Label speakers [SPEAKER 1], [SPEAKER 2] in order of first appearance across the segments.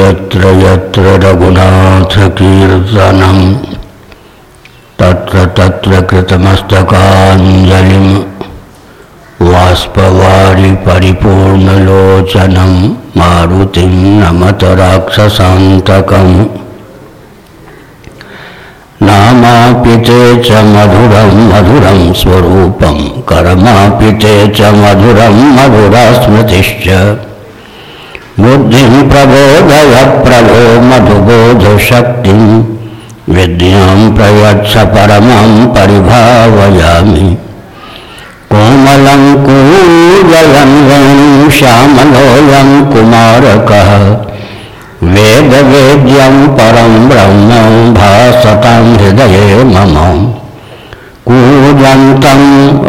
[SPEAKER 1] यत्र यत्र रघुनाथकीर्तनं तत्र तत्र कृतमस्तकाञ्जलिं वाष्पवारि परिपूर्णलोचनं मारुतिं नमत राक्षसान्तकम् नामापि ते च मधुरं मधुरं स्वरूपं, कर्मापि च मधुरं मधुरा स्मृतिश्च बुद्धिं प्रबोधय प्रभो मधुबोधशक्तिं विद्यां प्रयच्छ परमं परिभावयामि। कोमलं कूजयन् वेणुं श्यामलोऽयं कुमारकः। वेदवेद्यं परं ब्रह्म भासतां हृदये मम। कूजन्तं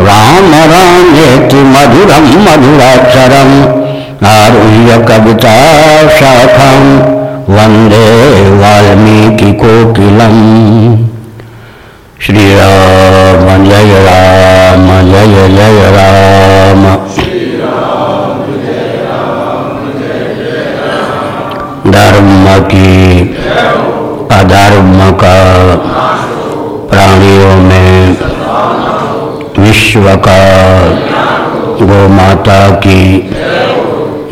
[SPEAKER 1] राम रामेति मधुरं मधुराक्षरम् कविता शाखां वंदे वाल्मीकिकोकिलम्। श्रीराम जय राम, जय जय राम। धर्म की अधर्म का प्राणियों में विश्व का गो माता की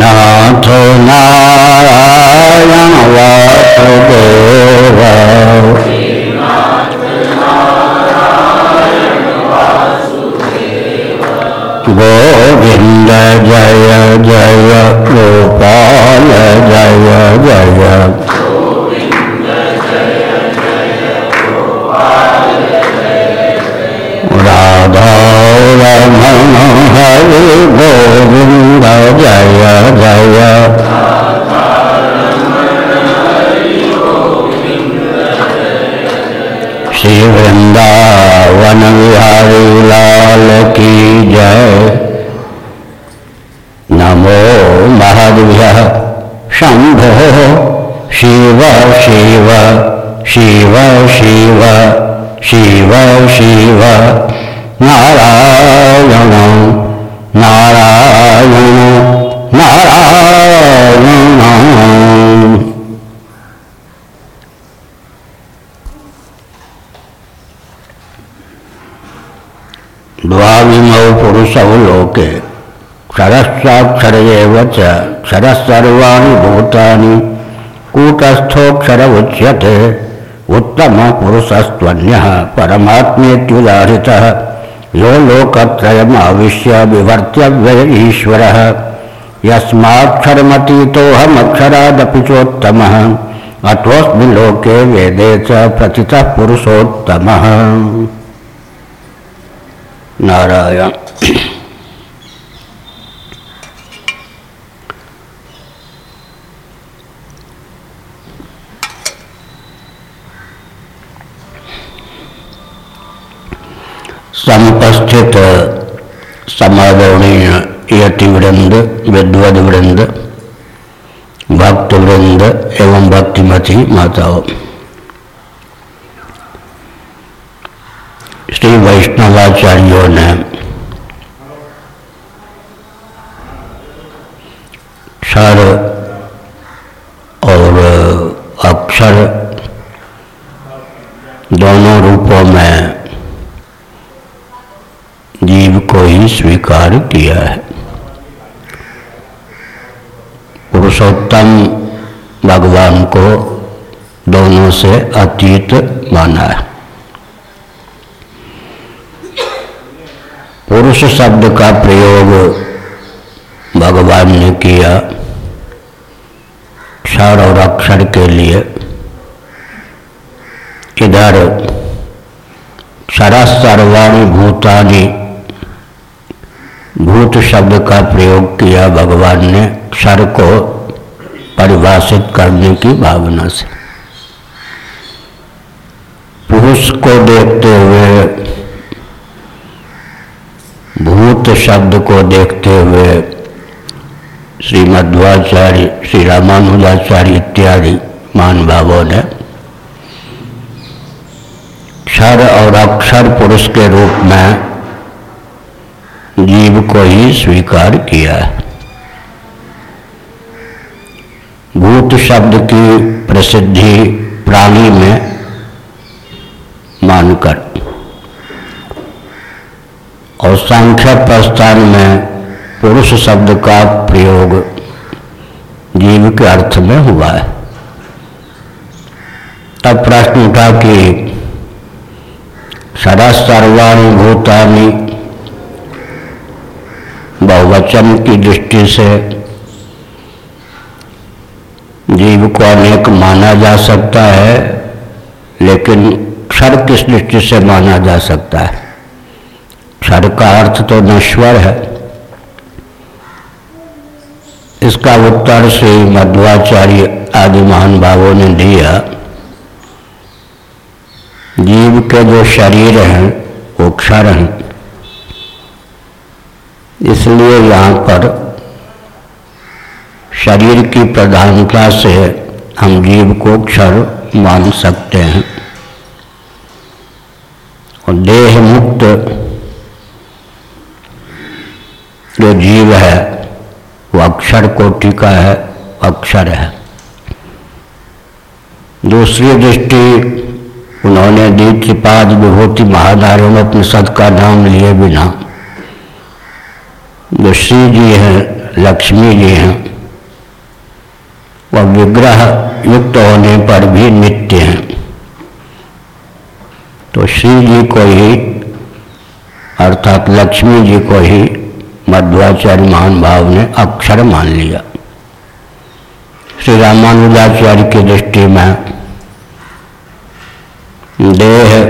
[SPEAKER 1] नाथ नारायण क्षरस्साक्षर एव च क्षरः सर्वाणि भूतानि। कूटस्थोऽक्षर उच्यते उत्तमपुरुषस्त्वन्यः परमात्मेत्युदाहृतः। यो लोकत्रयमाविश्य विवर्त्यव्यय ईश्वरः। यस्माक्षरमतीतोऽहमक्षरादपि चोत्तमः। अतोऽस्मिन् लोके वेदे च प्रतितः पुरुषोत्तमः। नारायण। समुपस्थित समादरणीय यतिवृंद विद्वद वृंद भक्त वृंद एवं भक्तिमती माताओं श्री वैष्णवाचार्यों ने क्षर और अक्षर स्वीकार किया है। पुरुषोत्तम भगवान को दोनों से अतीत माना है। पुरुष शब्द का प्रयोग भगवान ने किया क्षर और अक्षर के लिए। इधर क्षरा सर्वाणी भूतानी भूत शब्द का प्रयोग किया भगवान ने क्षर को परिभाषित करने की भावना से। पुरुष को देखते हुए, भूत शब्द को देखते हुए श्री मध्वाचार्य श्री रामानुजाचार्य इत्यादि मान भावों ने क्षर और अक्षर पुरुष के रूप में को ही स्वीकार किया। है भूत शब्द की प्रसिद्धि प्राणी में मानकर। और सांख्य प्रस्थान में पुरुष शब्द का प्रयोग जीव के अर्थ में हुआ। है तब प्रश्न उठा कि सदा सर्वाणी भूतानी बहुवचन की दृष्टि से जीव को अनेक माना जा सकता है, लेकिन क्षर किस दृष्टि से माना जा सकता है? क्षर का अर्थ तो नश्वर है। इसका उत्तर श्री मध्वाचार्य आदि महान भावों ने दिया। जीव के जो शरीर हैं, वो क्षर हैं। इसलिए यहाँ पर शरीर की प्रधानता से हम जीव को क्षर मान सकते हैं। और देह मुक्त जो जीव है, वो अक्षर कोटि का है, अक्षर है। दूसरी दृष्टि उन्होंने दी त्रिपाद विभूति महाधारण उपनिषद का नाम लिए बिना। जो श्री जी हैं, लक्ष्मी जी हैं, वह विग्रह युक्त होने पर भी नित्य हैं। तो श्री जी को ही, अर्थात लक्ष्मी जी को ही मध्वाचार्य महान भाव ने अक्षर मान लिया। श्री रामानुजाचार्य की दृष्टि में देह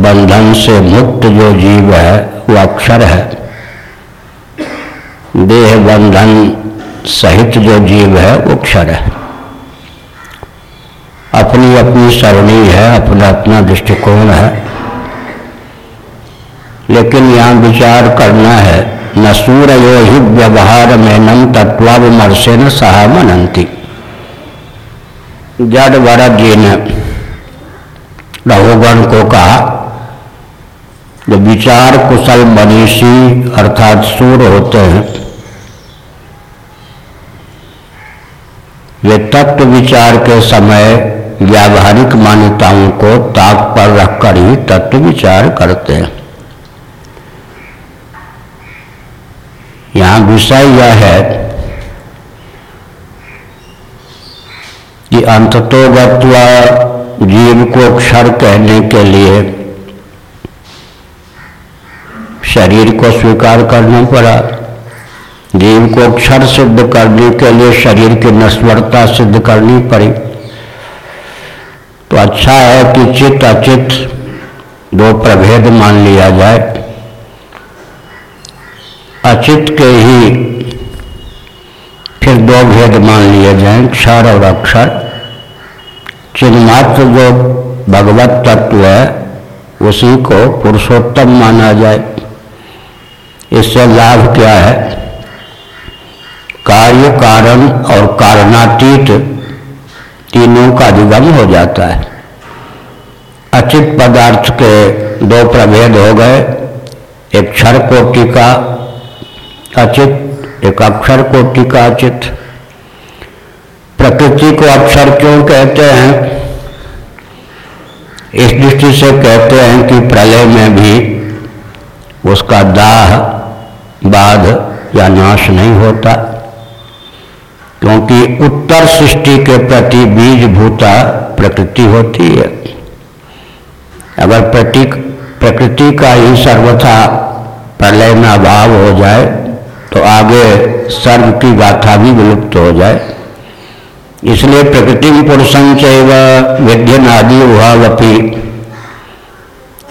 [SPEAKER 1] बंधन से मुक्त जो जीव है, वो अक्षर है। देह बंधन सहित जो जीव है, वो क्षर है। अपनी अपनी सरणी है, अपना अपना दृष्टिकोण है। लेकिन यहाँ विचार करना है, न सूर्यो ही व्यवहार में नम तत्वाविमर्शे न सहा मनंती। जड भरत जी ने रघुगण को कहा, जो विचार कुशल मनीषी अर्थात सूर होते हैं वे तत्व विचार के समय व्यावहारिक मान्यताओं को ताक पर रखकर ही तत्व विचार करते हैं। यहाँ विषय यह है कि अंततोगत्वा जीव को क्षर कहने के लिए शरीर को स्वीकार करना पड़ा। जीव को क्षर सिद्ध करने के लिए शरीर की नश्वरता सिद्ध करनी पड़ी। तो अच्छा है कि चित्त अचित दो प्रभेद मान लिया जाए। अचित के ही फिर दो भेद मान लिए जाए क्षर और अक्षर चिन्मात्र जो भगवत तत्व है, उसी को पुरुषोत्तम माना जाए। इससे लाभ क्या है? कार्य, कारण और कारणातीत तीनों का अधिगम हो जाता है। अचित पदार्थ के दो प्रभेद हो गए। एक क्षर कोटि का अचित, एक अक्षर कोटि का अचित। प्रकृति को अक्षर क्यों कहते हैं? इस दृष्टि से कहते हैं कि प्रलय में भी उसका दाह, बाध या नाश नहीं होता। क्योंकि उत्तर सृष्टि के प्रति बीज भूता प्रकृति होती है। अगर प्रतीक, प्रकृति का ही सर्वथा प्रलय में अभाव हो जाए तो आगे सर्व की गाथा भी विलुप्त हो जाए। इसलिए प्रकृति पुरुषम चैव विद्यनादि उहावपी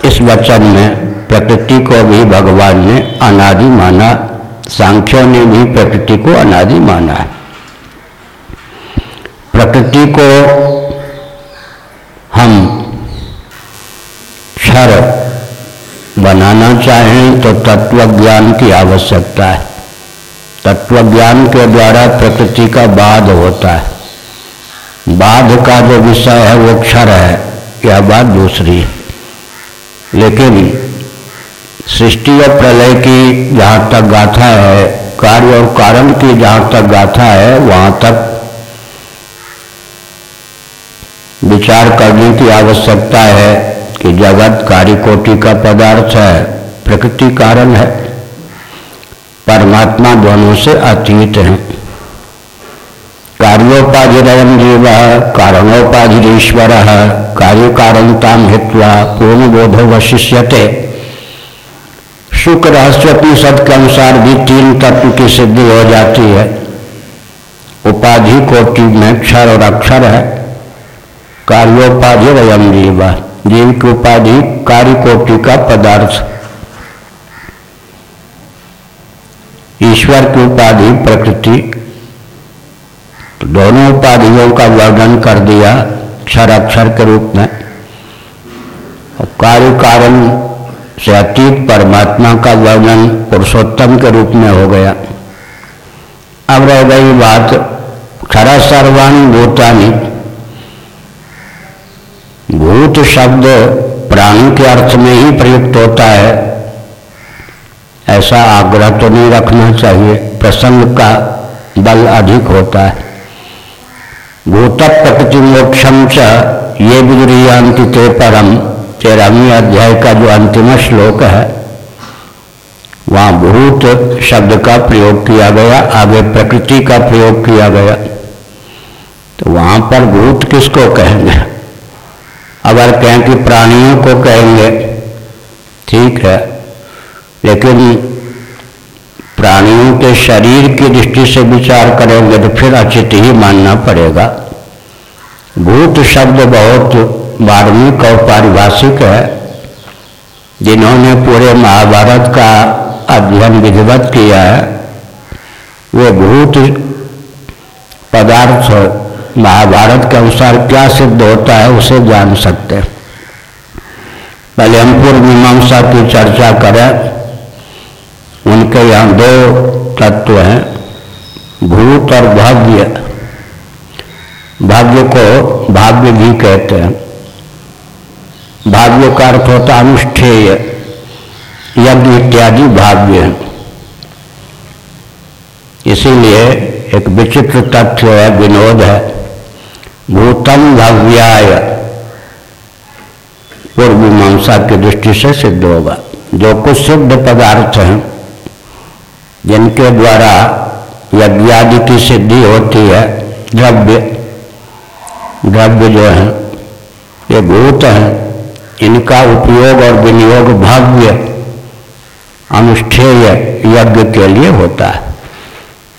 [SPEAKER 1] इस वचन में प्रकृति को भी भगवान ने अनादि माना, सांख्यों ने भी प्रकृति को अनादि माना है। प्रकृति को हम क्षर बनाना चाहें तो तत्व ज्ञान की आवश्यकता है। तत्व ज्ञान के द्वारा प्रकृति का बाध होता है। बाध का जो विषय है वो क्षर है, यह बात दूसरी है। लेकिन सृष्टि और प्रलय की जहाँ तक गाथा है, कार्य और कारण की जहाँ तक गाथा है, वहाँ तक विचार करने की आवश्यकता है कि जगत कार्य कोटि का पदार्थ है, प्रकृति कारण है। परमात्मा दोनों से अतीत हैं। कार्योपाधिरयम जीव कारणोपाधिरीश्वर कार्य कारणता हित्वा पूर्ण बोधो वशिष्यते। शुक्र रहस्योपनिषद के अनुसार भी तीन तत्व की सिद्धि हो जाती है। उपाधि कोटि में क्षर और अक्षर है। कार्योपाधि रयम जीव जीव की उपाधि कार्य कोटि का पदार्थ ईश्वर की उपाधि प्रकृति। दोनों उपाधियों का वर्णन कर दिया क्षर अक्षर के रूप में। कार्य कारण से अतीत परमात्मा का वर्णन पुरुषोत्तम के रूप में हो गया। अब रह गई बात खरा सर्वाणी भूतानी। भूत शब्द प्राणी के अर्थ में ही प्रयुक्त होता है। ऐसा आग्रह तो नहीं रखना चाहिए। प्रसंग का बल अधिक होता है। भूत प्रकृति मोक्षम च ये विदुरियांति ते परम तेरहवीं अध्याय का जो अंतिम श्लोक है, वहाँ भूत शब्द का प्रयोग किया गया, आगे प्रकृति का प्रयोग किया गया। तो वहाँ पर भूत किसको कहेंगे? अगर कहें कि प्राणियों को कहेंगे, ठीक है, लेकिन प्राणियों के शरीर की दृष्टि से विचार करेंगे तो फिर अचित ही मानना पड़ेगा। भूत शब्द बहुत मार्मिक और पारिभाषिक है। जिन्होंने पूरे महाभारत का अध्ययन विधिवत किया है, वो भूत पदार्थ महाभारत के अनुसार क्या सिद्ध होता है उसे जान सकते हैं। पहले हम पूर्व मीमांसा की चर्चा करें। उनके यहाँ दो तत्व हैं, भूत और भाग्य। भाग्य को भाग्य भी कहते हैं। भाग्य का अर्थ होता अनुष्ठेय, यज्ञ इत्यादि भाग्य है। इसीलिए एक विचित्र तथ्य है विनोद है। भूतम भव्याय। पूर्व मीमांसा की दृष्टि से सिद्ध होगा। जो कुछ सिद्ध पदार्थ हैं, जिनके द्वारा यज्ञादि की सिद्धि होती है, द्रव्य द्रव्य जो है, ये भूत हैं, इनका उपयोग और विनियोग भव्य, अनुष्ठेय यज्ञ के लिए होता है।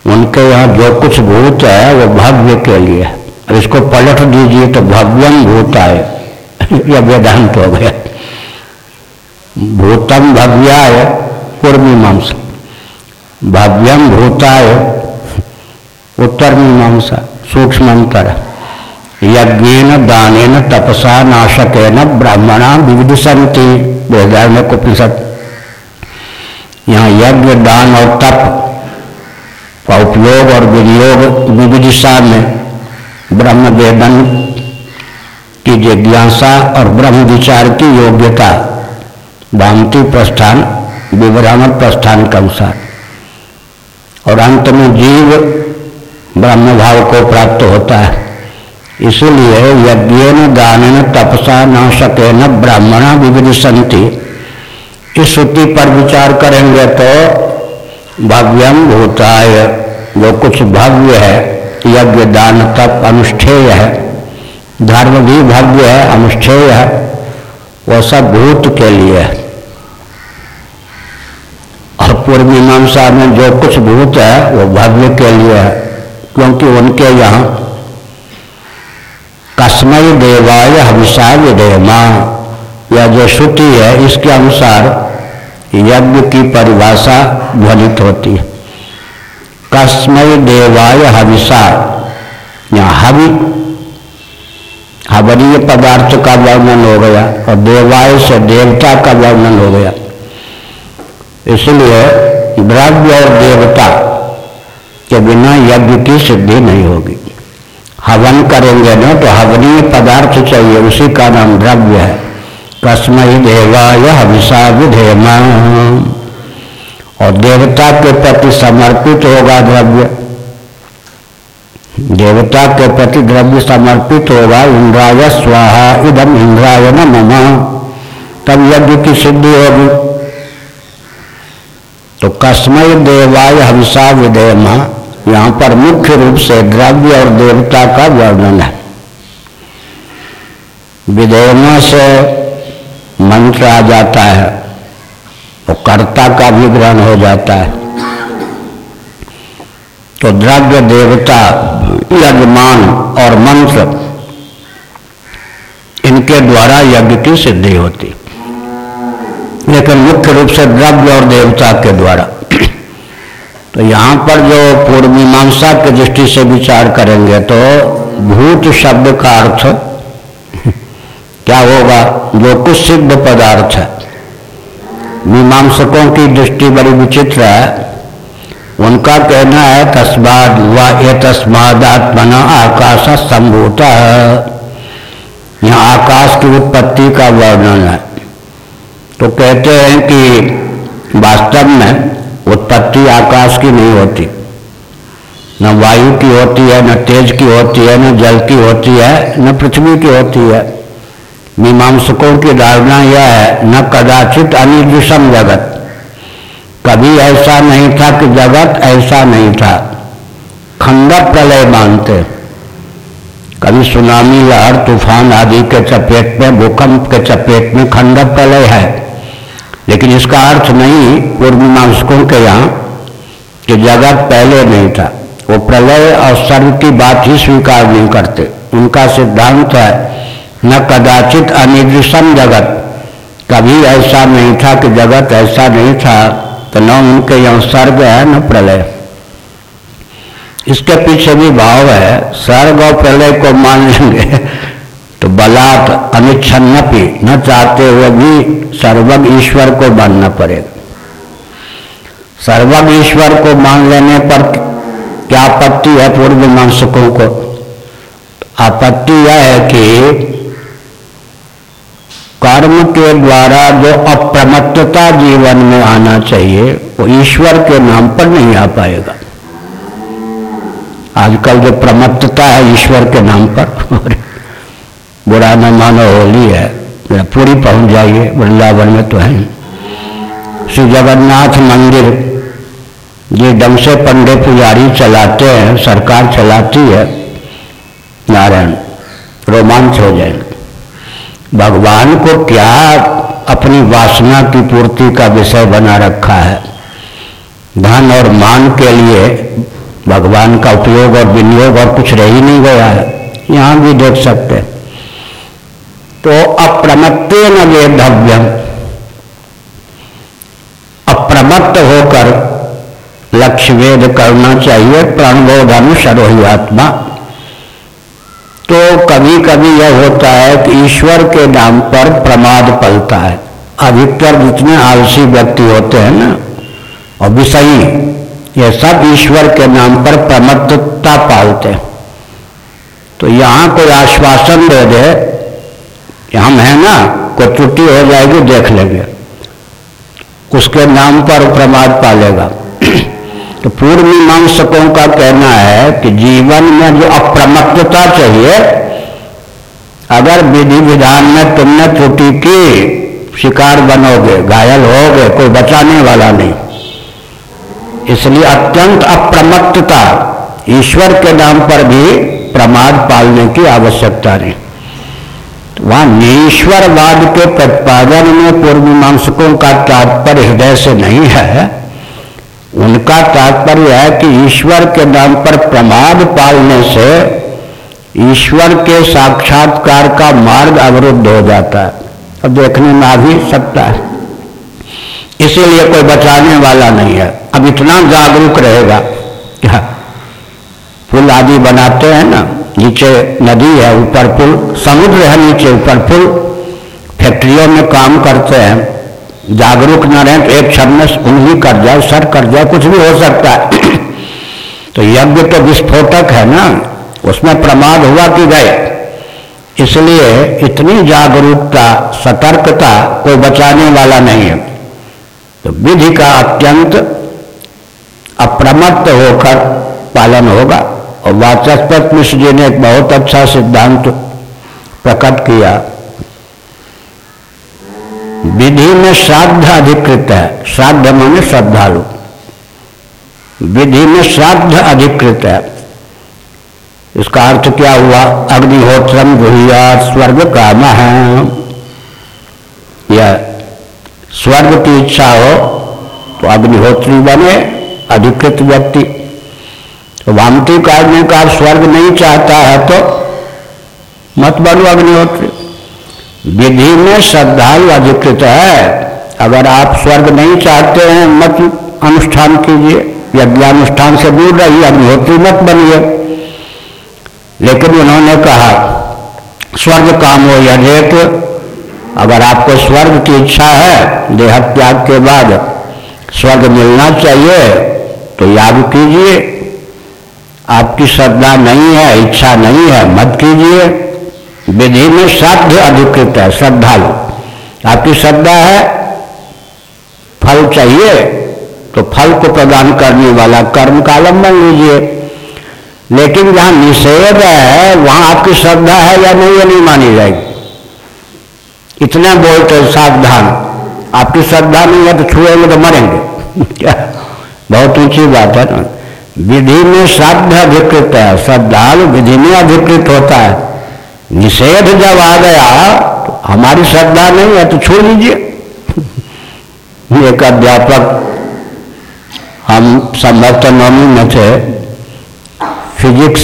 [SPEAKER 1] उनके यहाँ जो कुछ भूत है, वो भव्य के लिए है। इसको पलट दीजिए तो भव्यम भूताय। यह वेदांत हो गया। भूतम भव्याय पूर्व मीमांसा भाव्यम भूताय उत्तर मीमांसा सूक्ष्म अंतर यज्ञ दान तपसा, नाशकेन, ब्राह्मणा विविध संति में कुपनिषद। यहाँ यज्ञ, दान और तप का उपयोग और विनियोग विविदिशा में ब्रह्म वेदन की जिज्ञासा और ब्रह्म विचार की योग्यता भांति प्रस्थान, विवरण प्रस्थान के अनुसार। और अंत में जीव ब्रह्म भाव को प्राप्त होता है। इसलिए यज्ञ दान तपसा न सके न ब्राह्मणा विविध इस श्रुति पर विचार करेंगे तो भव्यम भूताय, जो कुछ भव्य है यज्ञ दान तप अनुष्ठेय। है धर्म भी भव्य है अनुष्ठेय है वो सब भूत के लिए है और पूर्व मीमांसा में जो कुछ भूत है, वो भव्य के लिए है क्योंकि उनके यहाँ कस्मय देवाय हंसा विदेमा या जो श्रुति है, इसके अनुसार यज्ञ की परिभाषा ध्वनित होती है। कस्मय देवाय हविषा यहाँ हवि, हवनीय पदार्थ का वर्णन हो गया और देवाय से देवता का वर्णन हो गया। इसलिए द्रव्य और देवता के बिना यज्ञ की सिद्धि नहीं होगी। हवन करेंगे ना तो हवनीय पदार्थ चाहिए, उसी का नाम द्रव्य है। कस्मय देवाय हविषा विधेम। और देवता के प्रति समर्पित होगा द्रव्य। देवता के प्रति द्रव्य समर्पित होगा इंद्राय स्वाहा इदम इंद्राय न मम तब यज्ञ की सिद्धि होगी। तो कस्मय देवाय हंसा विदेम। यहाँ पर मुख्य रूप से द्रव्य और देवता का वर्णन है। विदेमा से मंत्र आ जाता है। तो कर्ता का भी ग्रहण हो जाता है। तो द्रव्य देवता, यजमान और मंत्र, इनके द्वारा यज्ञ की सिद्धि होती। लेकिन मुख्य रूप से द्रव्य और देवता के द्वारा। तो यहाँ पर जो पूर्व मीमांसा की दृष्टि से विचार करेंगे तो भूत शब्द का अर्थ क्या होगा? जो कुछ सिद्ध पदार्थ है। मीमांसकों की दृष्टि बड़ी विचित्र है। उनका कहना है, तस्माद व ये तस्मादात्मना आकाश संभूत यहाँ आकाश की उत्पत्ति का वर्णन है। तो कहते हैं कि वास्तव में उत्पत्ति आकाश की नहीं होती। न वायु की होती है, न तेज की होती है, न जल की होती है, न पृथ्वी की होती है। मीमांसकों की धारणा यह है, न कदाचित अनिर्दिशम जगत। कभी ऐसा नहीं था कि जगत ऐसा नहीं था। खंड प्रलय मानते। कभी सुनामी, लहर, तूफ़ान आदि के चपेट में, भूकंप के चपेट में खंड प्रलय है। लेकिन इसका अर्थ नहीं पूर्व मीमांसकों के यहाँ कि जगत पहले नहीं था। वो प्रलय और सर्व की बात ही स्वीकार नहीं करते। उनका सिद्धांत है न कदाचित अनिर्दिशम जगत। कभी ऐसा नहीं था कि जगत ऐसा नहीं था तो न उनके यहाँ सर्ग है, न प्रलय। इसके पीछे भी भाव है, सर्ग और प्रलय को मान लेंगे तो बलात् अनिच्छन्नपि न चाहते हुए भी सर्वग ईश्वर को मानना पड़ेगा। सर्वग ईश्वर को मान लेने पर क्या आपत्ति है पूर्व मांसकों को? आपत्ति यह है कि कर्म के द्वारा जो अप्रमत्तता जीवन में आना चाहिए, वो ईश्वर के नाम पर नहीं आ पाएगा। आजकल जो प्रमत्तता है ईश्वर के नाम पर बुरा न मानो, होली है पूरी पहुँच जाइए, वृंदावन में तो है। श्री जगन्नाथ मंदिर, ये ढंग से पंडे पुजारी चलाते हैं, सरकार चलाती है, नारायण, रोमांच हो जाएँगे। भगवान को क्या अपनी वासना की पूर्ति का विषय बना रखा है? धन और मान के लिए भगवान का उपयोग और विनियोग और कुछ रह ही नहीं गया है। यहाँ भी देख सकते तो अप्रमत्ते न वेदव्यम अप्रमत्त होकर लक्ष्य वेद करना चाहिए, प्रणबोधन सरोही आत्मा। तो कभी कभी यह होता है कि ईश्वर के नाम पर प्रमाद पलता है। अधिकतर जितने आलसी व्यक्ति होते हैं ना और विषयी ये सब ईश्वर के नाम पर प्रमत्तता पालते हैं। तो यहाँ कोई आश्वासन दे दे हम है ना, कोई त्रुटि हो जाएगी, देख लेंगे। उसके नाम पर प्रमाद पालेगा। तो पूर्व मीमांसकों का कहना है कि जीवन में जो अप्रमत्तता चाहिए अगर विधि विधान में तुमने त्रुटि की, शिकार बनोगे, घायल होगे, कोई बचाने वाला नहीं। इसलिए अत्यंत अप्रमत्तता ईश्वर के नाम पर भी प्रमाद पालने की आवश्यकता नहीं। वहाँ निश्वरवाद के प्रतिपादन में पूर्व मीमांसकों का तात्पर्य हृदय से नहीं है। उनका तात्पर्य है कि ईश्वर के नाम पर प्रमाद पालने से ईश्वर के साक्षात्कार का मार्ग अवरुद्ध हो जाता है अब देखने में आ भी सकता है। इसीलिए कोई बचाने वाला नहीं है। अब इतना जागरूक रहेगा पुल आदि बनाते हैं ना, नीचे नदी है, ऊपर पुल, समुद्र है नीचे ऊपर पुल, फैक्ट्रियों में काम करते हैं। जागरूक न रहे तो एक क्षण में उंगली कर जाए सर कर जाए कुछ भी हो सकता है। तो यज्ञ तो विस्फोटक है ना उसमें प्रमाद हुआ कि गए। इसलिए इतनी जागरूकता, सतर्कता कोई बचाने वाला नहीं है। तो विधि का अत्यंत अप्रमत्त होकर पालन होगा। और वाचस्पत मिश्र जी ने एक बहुत अच्छा सिद्धांत प्रकट किया। विधि में श्राद्ध अधिकृत है। श्राद्ध माने श्रद्धालु। विधि में श्राद्ध अधिकृत है। इसका अर्थ क्या हुआ? अग्निहोत्रम गुहिया स्वर्ग काम। या स्वर्ग की इच्छा हो तो अग्निहोत्री बने, अधिकृत व्यक्ति। तो वामती काटने का स्वर्ग नहीं चाहता है तो मत बनो अग्निहोत्री। विधि में श्रद्धालु अधिकृत है। अगर आप स्वर्ग नहीं चाहते हैं, मत अनुष्ठान कीजिए। यज्ञानुष्ठान से दूर रहिए, अग्निहोत्री मत बनिए। लेकिन उन्होंने कहा, स्वर्ग काम हो या रेत अगर आपको स्वर्ग की इच्छा है, देह त्याग के बाद स्वर्ग मिलना चाहिए तो याग कीजिए, आपकी श्रद्धा नहीं है, इच्छा नहीं है, मत कीजिए। विधि में श्राद्ध अधिकृत है, श्रद्धालु। आपकी श्रद्धा है, फल चाहिए तो फल को प्रदान करने वाला कर्म का अवलंबन लीजिए। लेकिन जहाँ निषेध है, वहाँ आपकी श्रद्धा है या नहीं, ये नहीं मानी जाएगी। इतना बोलते सावधान। आपकी श्रद्धा नहीं है तो छुएँगे तो मरेंगे। बहुत ऊँची बात है ना। विधि में श्राद्ध अधिकृत है, श्रद्धालु विधि में अधिकृत होता है। निषेध जब आ गया तो हमारी श्रद्धा नहीं है तो छू लीजिए। एक अध्यापक, हम संभवतः नौवीं में थे फिजिक्स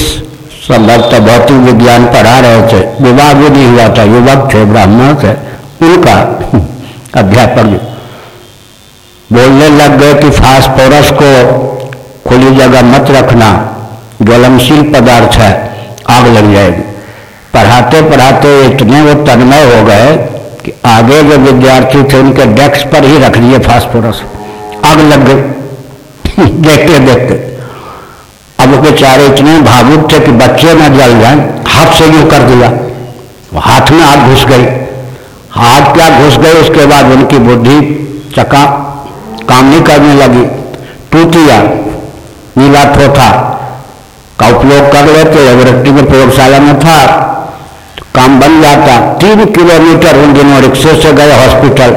[SPEAKER 1] संभवतः भौतिक विज्ञान पढ़ा रहे थे, विवाह भी नहीं हुआ था, युवक थे, ब्राह्मण थे, उनका अध्यापक बोलने लग गए कि फास्फोरस को खुली जगह मत रखना, ज्वलनशील पदार्थ है, आग लग जाएगी। पढ़ाते पढ़ाते इतने वो तन्मय हो गए कि आगे जो विद्यार्थी थे, उनके डेस्क पर ही रख दिए फास्फोरस। आग लग गई। देखते देखते अब वो बेचारे इतने भावुक थे कि बच्चे न जल जाए। हाथ से यूँ कर दिया। हाथ में आग घुस गई। हाथ क्या घुस गए उसके बाद उनकी बुद्धि चका, काम नहीं करने लगी। टूटिया, नीला थोथा का उपयोग कर लेते लेबोरेटरी में प्रयोगशाला में था। काम बन जाता। तीन किलोमीटर उन दिनों रिक्शे से गए हॉस्पिटल।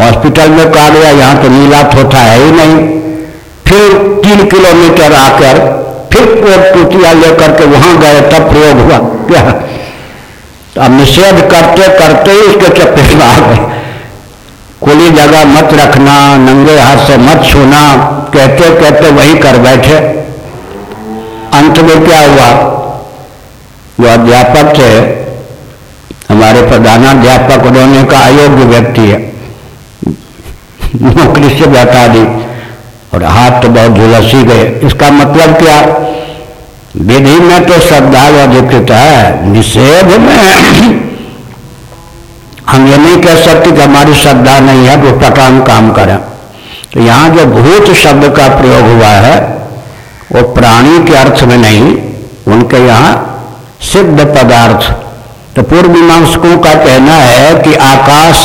[SPEAKER 1] हॉस्पिटल में कहा गया, यहाँ तो नीला थोथा है ही नहीं। फिर तीन किलोमीटर आकर फिर टूटिया लेकर के वहाँ गए, तब प्रयोग हुआ। क्या? अब निषेध करते करते ही उसके चपेट में आ गए। खुली जगह मत रखना, नंगे हाथ से मत छूना, कहते कहते वही कर बैठे। अंत में क्या हुआ? जो अध्यापक थे, हमारे प्रधानाध्यापक, उन्होंने का अयोग्य व्यक्ति है। नौकरी से बैठा दी। और हाथ तो बहुत झुलसी गए। इसका मतलब क्या? विधि में तो श्रद्धालु अधिकृत है, निषेध में हम ये नहीं कह सकते कि हमारी श्रद्धा नहीं है, वो प्रकार काम करें। तो यहाँ जो भूत शब्द का प्रयोग हुआ है, वो प्राणी के अर्थ में नहीं, उनके यहाँ सिद्ध पदार्थ। तो पूर्व मीमांसकों का कहना है कि आकाश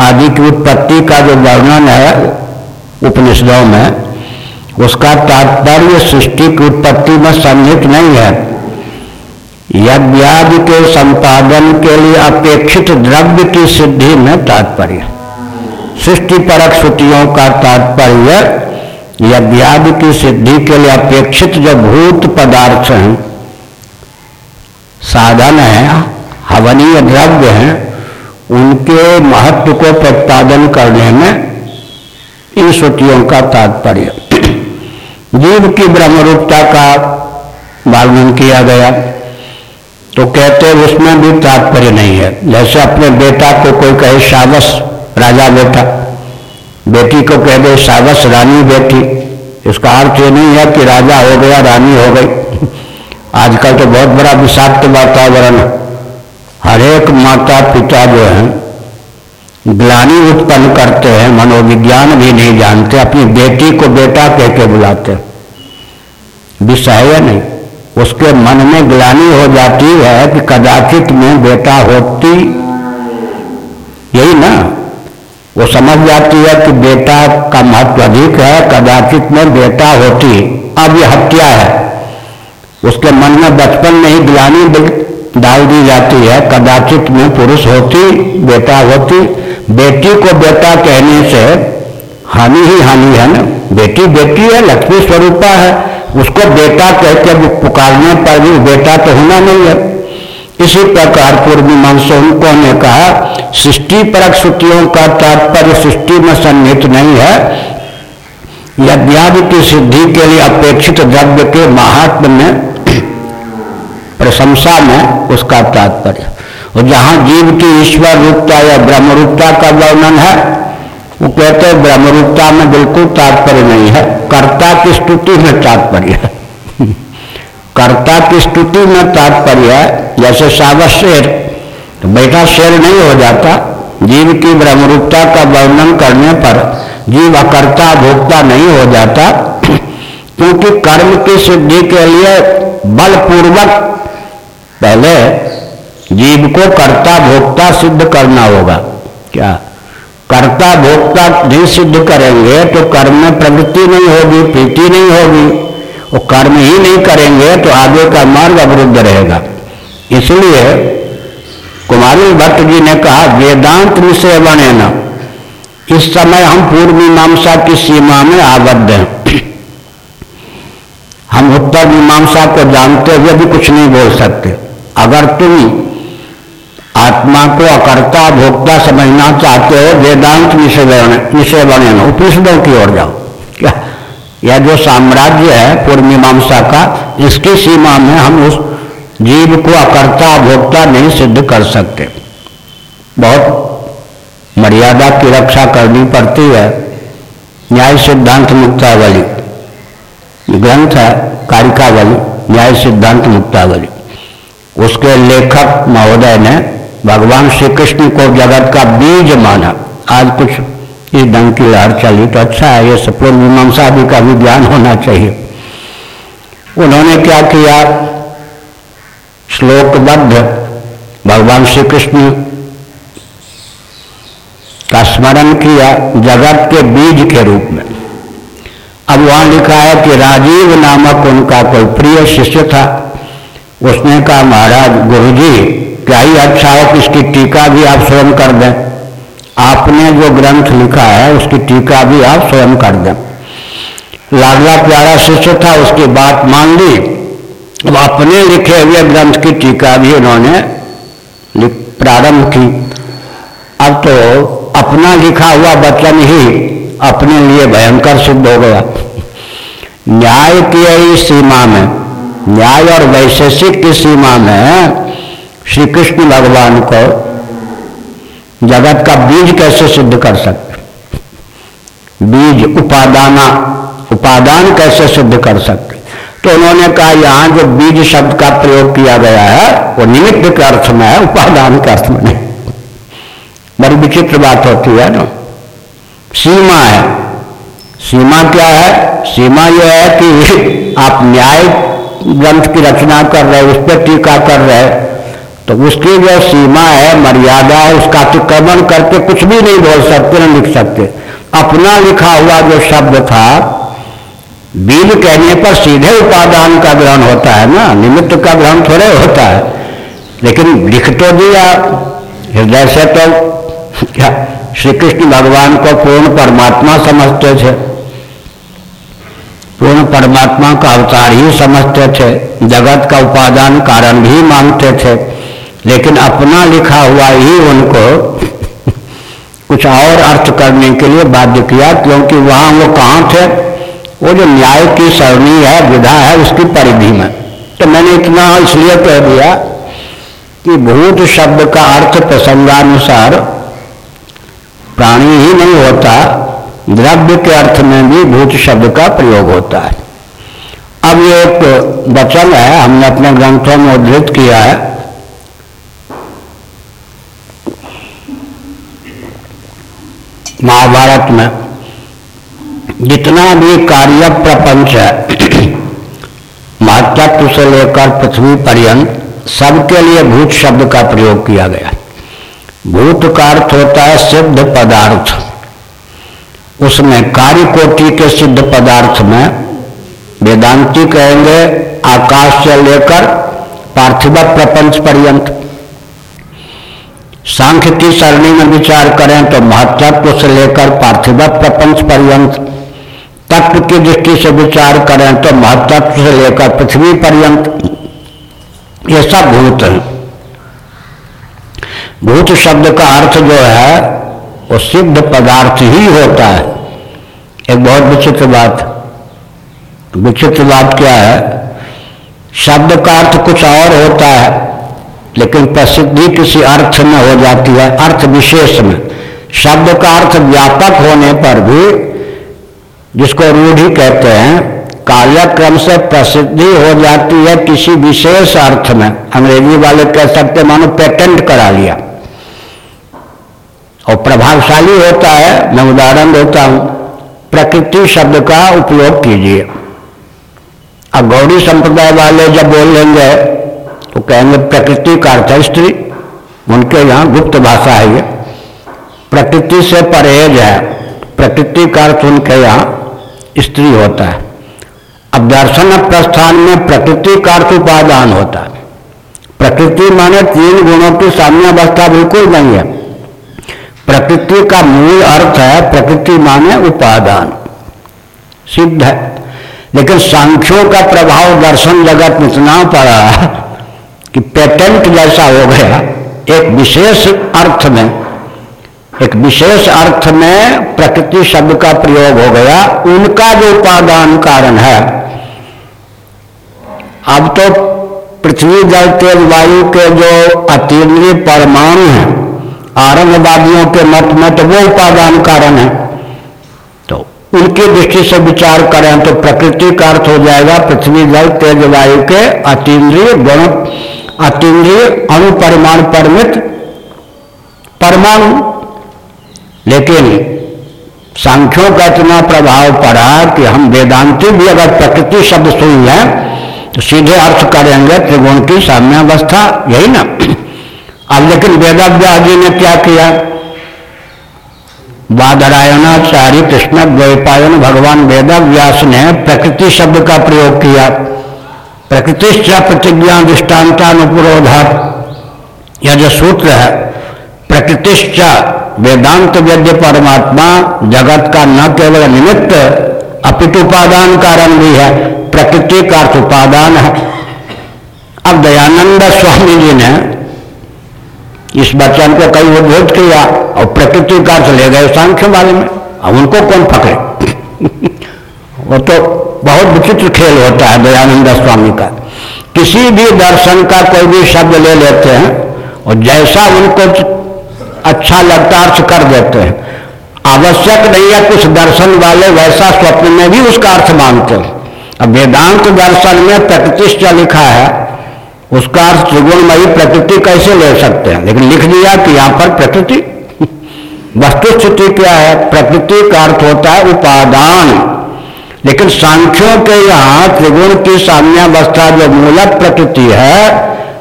[SPEAKER 1] आदि की उत्पत्ति का जो वर्णन है उपनिषदों में, उसका तात्पर्य सृष्टि की उत्पत्ति में संहित नहीं है। यज्ञादि के संपादन के लिए अपेक्षित द्रव्य की सिद्धि में तात्पर्य। सृष्टि परक श्रुतियों का तात्पर्य, यज्ञादि की सिद्धि के लिए अपेक्षित जो भूत पदार्थ हैं, साधन है, हवनीय द्रव्य हैं, उनके महत्व को प्रतिपादन करने में इन श्रुतियों का तात्पर्य। जीव की ब्रह्मरूपता का वर्णन किया गया। तो कहते उसमें भी तात्पर्य नहीं है। जैसे अपने बेटा को कोई कहे शावस राजा बेटा। बेटी को कह दे शावस रानी बेटी। इसका अर्थ ये नहीं है कि राजा हो गया, रानी हो गई। आजकल तो बहुत बड़ा विषाक्त वातावरण हर एक माता पिता जो है ग्लानी उत्पन्न करते हैं, मनोविज्ञान भी नहीं जानते, अपनी बेटी को बेटा कह के बुलाते। विषय नहीं। उसके मन में ग्लानी हो जाती है कि कदाचित में बेटा होती। यही ना? वो समझ जाती है कि बेटा का महत्व अधिक है, कदाचित में बेटा होती। अब ये हत्या है। उसके मन में बचपन में ही ग्लानी डाल दी जाती है। कदाचित में पुरुष होती, बेटा होती। बेटी को बेटा कहने से हानि ही हानि है ना? बेटी बेटी है, लक्ष्मी स्वरूपा है। उसको बेटा कहते पुकारने पर भी बेटा तो होना नहीं है। इसी प्रकार पूर्व मीमांसकों ने कहा, सृष्टि परक श्रुतियों का तात्पर्य सृष्टि में सन्निहित नहीं है। यज्ञादि की सिद्धि के लिए अपेक्षित द्रव्य के महात्म में प्रशंसा में उसका तात्पर्य। और जहाँ जीव की ईश्वर रूपता या ब्रह्म रूपता का वर्णन है, वो कहते हैं ब्रह्म रूपता में बिल्कुल तात्पर्य नहीं है। कर्ता की स्तुति में तात्पर्य है। कर्ता की स्तुति में तात्पर्य है, जैसे सावस शेर तो बैठा शेर नहीं हो जाता। जीव की ब्रह्मरूपता का वर्णन करने पर जीव अकर्ता, भोक्ता नहीं हो जाता। क्योंकि कर्म की सिद्धि के लिए बलपूर्वक पहले जीव को कर्ता भोक्ता सिद्ध करना होगा। क्या? कर्ता भोक्ता नहीं सिद्ध करेंगे तो कर्म में प्रवृत्ति नहीं होगी, प्रीति नहीं होगी। वो कर्म ही नहीं करेंगे तो आगे का मार्ग अवरुद्ध रहेगा। इसलिए कुमारी भट्ट जी ने कहा, वेदांत विषय बने न। इस समय हम पूर्व मीमांसा की सीमा में आबद्ध हैं। हम उत्तर मीमांसा को जानते हुए भी कुछ नहीं बोल सकते। अगर तुम आत्मा को अकर्ता भोक्ता समझना चाहते हो, वेदांत विषय बने उपनिषदों की ओर जाओ। क्या? यह जो साम्राज्य है पूर्व मीमांसा का, इसकी सीमा में हम उस जीव को अकर्ता भोक्ता नहीं सिद्ध कर सकते। बहुत मर्यादा की रक्षा करनी पड़ती है। न्याय सिद्धांत मुक्तावली। ग्रंथ है, कारिकावली, न्याय सिद्धांत मुक्तावली। उसके लेखक महोदय ने भगवान श्री कृष्ण को जगत का बीज माना। आज कुछ इस ढंग की लहर चली तो अच्छा है, ये सपूर्ण मीमांसा आदि का भी ज्ञान होना चाहिए। उन्होंने क्या किया? श्लोकबद्ध भगवान श्री कृष्ण का स्मरण किया जगत के बीज के रूप में। अब वहाँ लिखा है कि राजीव नामक उनका कोई प्रिय शिष्य था। उसने कहा, महाराज गुरु जी क्या ही अच्छा है कि इसकी टीका भी आप स्वयं कर दें। आपने जो ग्रंथ लिखा है, उसकी टीका भी आप स्वयं कर दें। लाडला प्यारा शिष्य था, उसकी बात मान ली। अब अपने लिखे हुए ग्रंथ की टीका भी उन्होंने प्रारंभ की। अब तो अपना लिखा हुआ वचन ही अपने लिए भयंकर सिद्ध हो गया। न्याय की सीमा में। न्याय और वैशेषिक की सीमा में श्री कृष्ण भगवान को जगत का बीज कैसे सिद्ध कर सकते? बीज उपादाना, उपादान कैसे सिद्ध कर सकते? तो उन्होंने कहा, यहाँ जो बीज शब्द का प्रयोग किया गया है, वो निमित्त के अर्थ में है, उपादान के अर्थ में नहीं। बड़ी विचित्र बात होती है ना। सीमा है। सीमा क्या है? सीमा यह है कि आप न्याय ग्रंथ की रचना कर रहे, उस पर टीका कर रहे तो उसकी जो सीमा है, मर्यादा है, उसका अतिक्रमण करके कुछ भी नहीं बोल सकते, नहीं लिख सकते। अपना लिखा हुआ जो शब्द था, बीज कहने पर सीधे उपादान का ग्रहण होता है ना, निमित्त का ग्रहण थोड़े होता है। लेकिन लिख तो दिया, हृदय से तो क्या श्री कृष्ण भगवान को पूर्ण परमात्मा समझते थे। पूर्ण परमात्मा का अवतार ही समझते थे, जगत का उपादान कारण भी मानते थे, लेकिन अपना लिखा हुआ ही उनको कुछ और अर्थ करने के लिए बाध्य किया, क्योंकि वहाँ वो कहाँ थे? वो जो न्याय की सरणी है, विधा है, उसकी परिधि में। तो मैंने इतना इसलिए कह दिया कि भूत शब्द का अर्थ प्रसंगानुसार प्राणी ही नहीं होता द्रव्य के अर्थ में भी भूत शब्द का प्रयोग होता है। अब ये एक वचन है, हमने अपने ग्रंथों में उद्धृत किया है। महाभारत में जितना भी कार्य प्रपंच है महातत्व से लेकर पृथ्वी पर्यंत सबके लिए भूत शब्द का प्रयोग किया गया। भूत का अर्थ होता है सिद्ध पदार्थ। उसमें कार्य कोटि के सिद्ध पदार्थ में वेदांती कहेंगे, आकाश से लेकर पार्थिव प्रपंच पर्यंत। सांख्य की सरणी में विचार करें तो महत्व से लेकर पार्थिव प्रपंच पर्यंत। तत्व की दृष्टि से विचार करें तो महत्व से लेकर पृथ्वी पर्यंत। ये सब भूत है। भूत शब्द का अर्थ जो है, वो सिद्ध पदार्थ ही होता है। एक बहुत विचित्र बात। विचित्र बात क्या है? शब्द का अर्थ कुछ और होता है, लेकिन प्रसिद्धि किसी अर्थ में हो जाती है, अर्थ विशेष में। शब्द का अर्थ व्यापक होने पर भी, जिसको रूढ़ी कहते हैं, कार्यक्रम से प्रसिद्धि हो जाती है किसी विशेष अर्थ में। अंग्रेज़ी वाले कह सकते मानो पेटेंट करा लिया। और प्रभावशाली होता है, मैं उदाहरण देता हूँ। प्रकृति शब्द का उपयोग कीजिए। अब गौरी संप्रदाय वाले जब बोल लेंगे तो कहेंगे, प्रकृति का अर्थ स्त्री। उनके यहाँ गुप्त भाषा है ये। प्रकृति से परहेज है। प्रकृति का अर्थ उनके यहाँ स्त्री होता है। अब दर्शन प्रस्थान में प्रकृति का अर्थ उपादान होता है। प्रकृति माने तीन गुणों की सामने अवस्था बिल्कुल नहीं है। प्रकृति का मूल अर्थ है प्रकृति माने उपादान। सिद्ध है। लेकिन सांख्यों का प्रभाव दर्शन जगत में इतना पड़ा कि पेटेंट जैसा हो गया। एक विशेष अर्थ में, एक विशेष अर्थ में प्रकृति शब्द का प्रयोग हो गया। उनका जो उपादान कारण है। अब तो पृथ्वी, जल, तेज, वायु के जो अतीन्द्रिय परमाणु हैं आरंभवादियों के मत में तो वो उपादान कारण है। तो उनकी दृष्टि से विचार करें तो प्रकृति का अर्थ हो जाएगा पृथ्वी, जल, तेज वायु के अतीन्द्रिय गुण, अतीन्द्रिय अनुपरिमाण परमित। परमाणु। लेकिन सांख्यों का इतना प्रभाव पड़ा कि हम वेदांति भी अगर प्रकृति शब्द सुन लें तो सीधे अर्थ करेंगे, त्रिगुण की साम्य अवस्था यही ना। अब लेकिन वेदाव्यास ने क्या किया? बादरायणाचार्य कृष्ण द्वैपायन भगवान वेदाव्यास ने प्रकृति शब्द का प्रयोग किया। प्रकृतिश्च प्रतिज्ञा दृष्टान्तानुपुरोधा यह जो सूत्र है, प्रकृतिश्च वेदांत वेद्य परमात्मा जगत का न केवल निमित्त, अपित उपादान कारण भी है, प्रकृति का अर्थ उपादान है। अब दयानंद स्वामी जी ने इस वचन को कई उद्भुत किया और प्रकृति का अर्थ ले गए सांख्य वाले में। अब उनको कौन पकड़े? वो तो बहुत विचित्र खेल होता है दयानंद स्वामी का। किसी भी दर्शन का कोई भी शब्द ले लेते हैं और जैसा उनको अच्छा लगता अर्थ कर देते हैं। आवश्यक नहीं है कुछ दर्शन वाले वैसा स्वप्न में भी उसका अर्थ मानते हैं। अब वेदांत दर्शन में प्रकृतिष्ठ लिखा है उसका अर्थ त्रिगुणमयी प्रकृति कैसे ले सकते हैं? लेकिन लिख दिया कि यहाँ पर प्रकृति। वस्तु स्थिति क्या है? प्रकृति का अर्थ होता है उपादान। लेकिन सांख्यों के यहाँ त्रिगुण की साम्यावस्था जो मूलक प्रकृति है,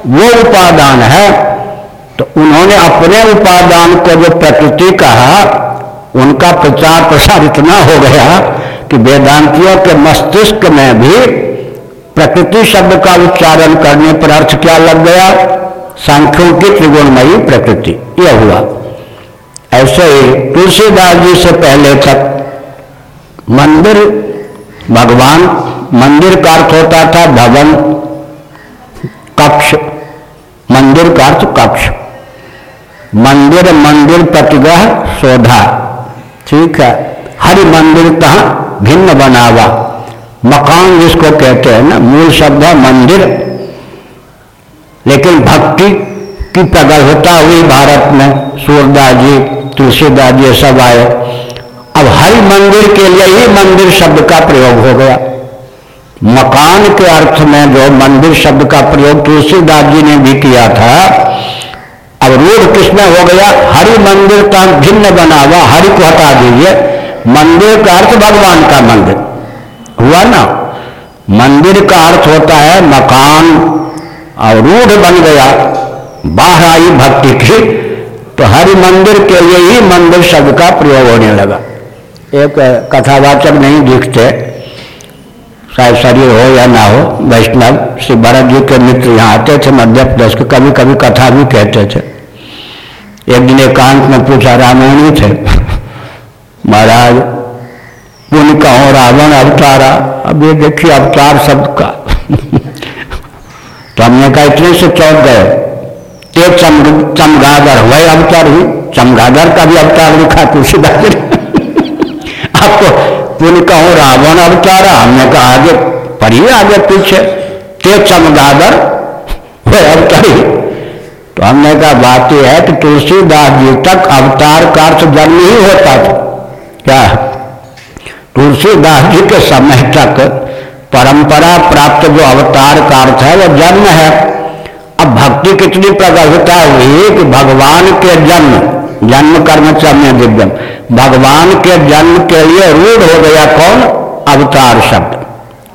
[SPEAKER 1] वो उपादान है। तो उन्होंने अपने उपादान को जो प्रकृति कहा, उनका प्रचार प्रसार इतना हो गया कि वेदांतियों के मस्तिष्क में भी प्रकृति शब्द का उच्चारण करने पर अर्थ क्या लग गया? सांख्यों की त्रिगुणमयी प्रकृति। यह हुआ। ऐसे ही तुलसीदास जी से पहले तक मंदिर, भगवान, मंदिर का अर्थ होता था भवन, कक्ष। मंदिर का अर्थ कक्ष। मंदिर मंदिर प्रतिग्रह शोधा। ठीक है। हरि मंदिर कहा भिन्न बनावा। मकान जिसको कहते हैं ना, मूल शब्द है मंदिर। लेकिन भक्ति की प्रगल्भता हुई भारत में सूरदास जी तुलसीदास जी सब आए। अब हरि मंदिर के लिए ही मंदिर शब्द का प्रयोग हो गया। मकान के अर्थ में जो मंदिर शब्द का प्रयोग तुलसीदास जी ने भी किया था, अब रूढ़ किसमें हो गया? हरि मंदिर का भिन्न बना हुआ, हरि को हटा दीजिए। मंदिर का अर्थ भगवान का मंदिर। हुआ ना? मंदिर का अर्थ होता है मकान, और रूढ़ बन गया बाहर आई भक्ति की तो हरि मंदिर के लिए ही मंदिर शब्द का प्रयोग होने लगा। एक कथावाचक नहीं दिखते शायद शरीर हो या ना हो, वैष्णव, श्री भरत जी के मित्र यहाँ आते थे मध्य प्रदेश के कभी कभी कथा भी कहते थे। एक दिन एकांत में पूछा, रामायणी थे? महाराज पुण्य कहो रावण अवतारा। अब ये देखिए अवतार शब्द का तो हमने कहा इतने से चौक गए। ते चम चमगादर वही अवतार हुई चमगादर का भी अवतार लिखा तुलसीदास आपको पुण्य कहो रावण अवतारा, हमने कहा आगे पढ़िए, आगे पीछे। ते चमगादर वह अवतारी तो हमने कहा बात यह है कि तुलसीदास जी तक अवतार का अर्थ जन्म ही होता था। क्या? तुलसीदास जी के समय तक परंपरा प्राप्त जो अवतार का अर्थ है वह जन्म है। अब भक्ति कितनी प्रगल्भता हुई कि भगवान के जन्म जन्म कर्म चम्य दिव्यम। भगवान के जन्म के लिए रूढ़ हो गया कौन? अवतार शब्द।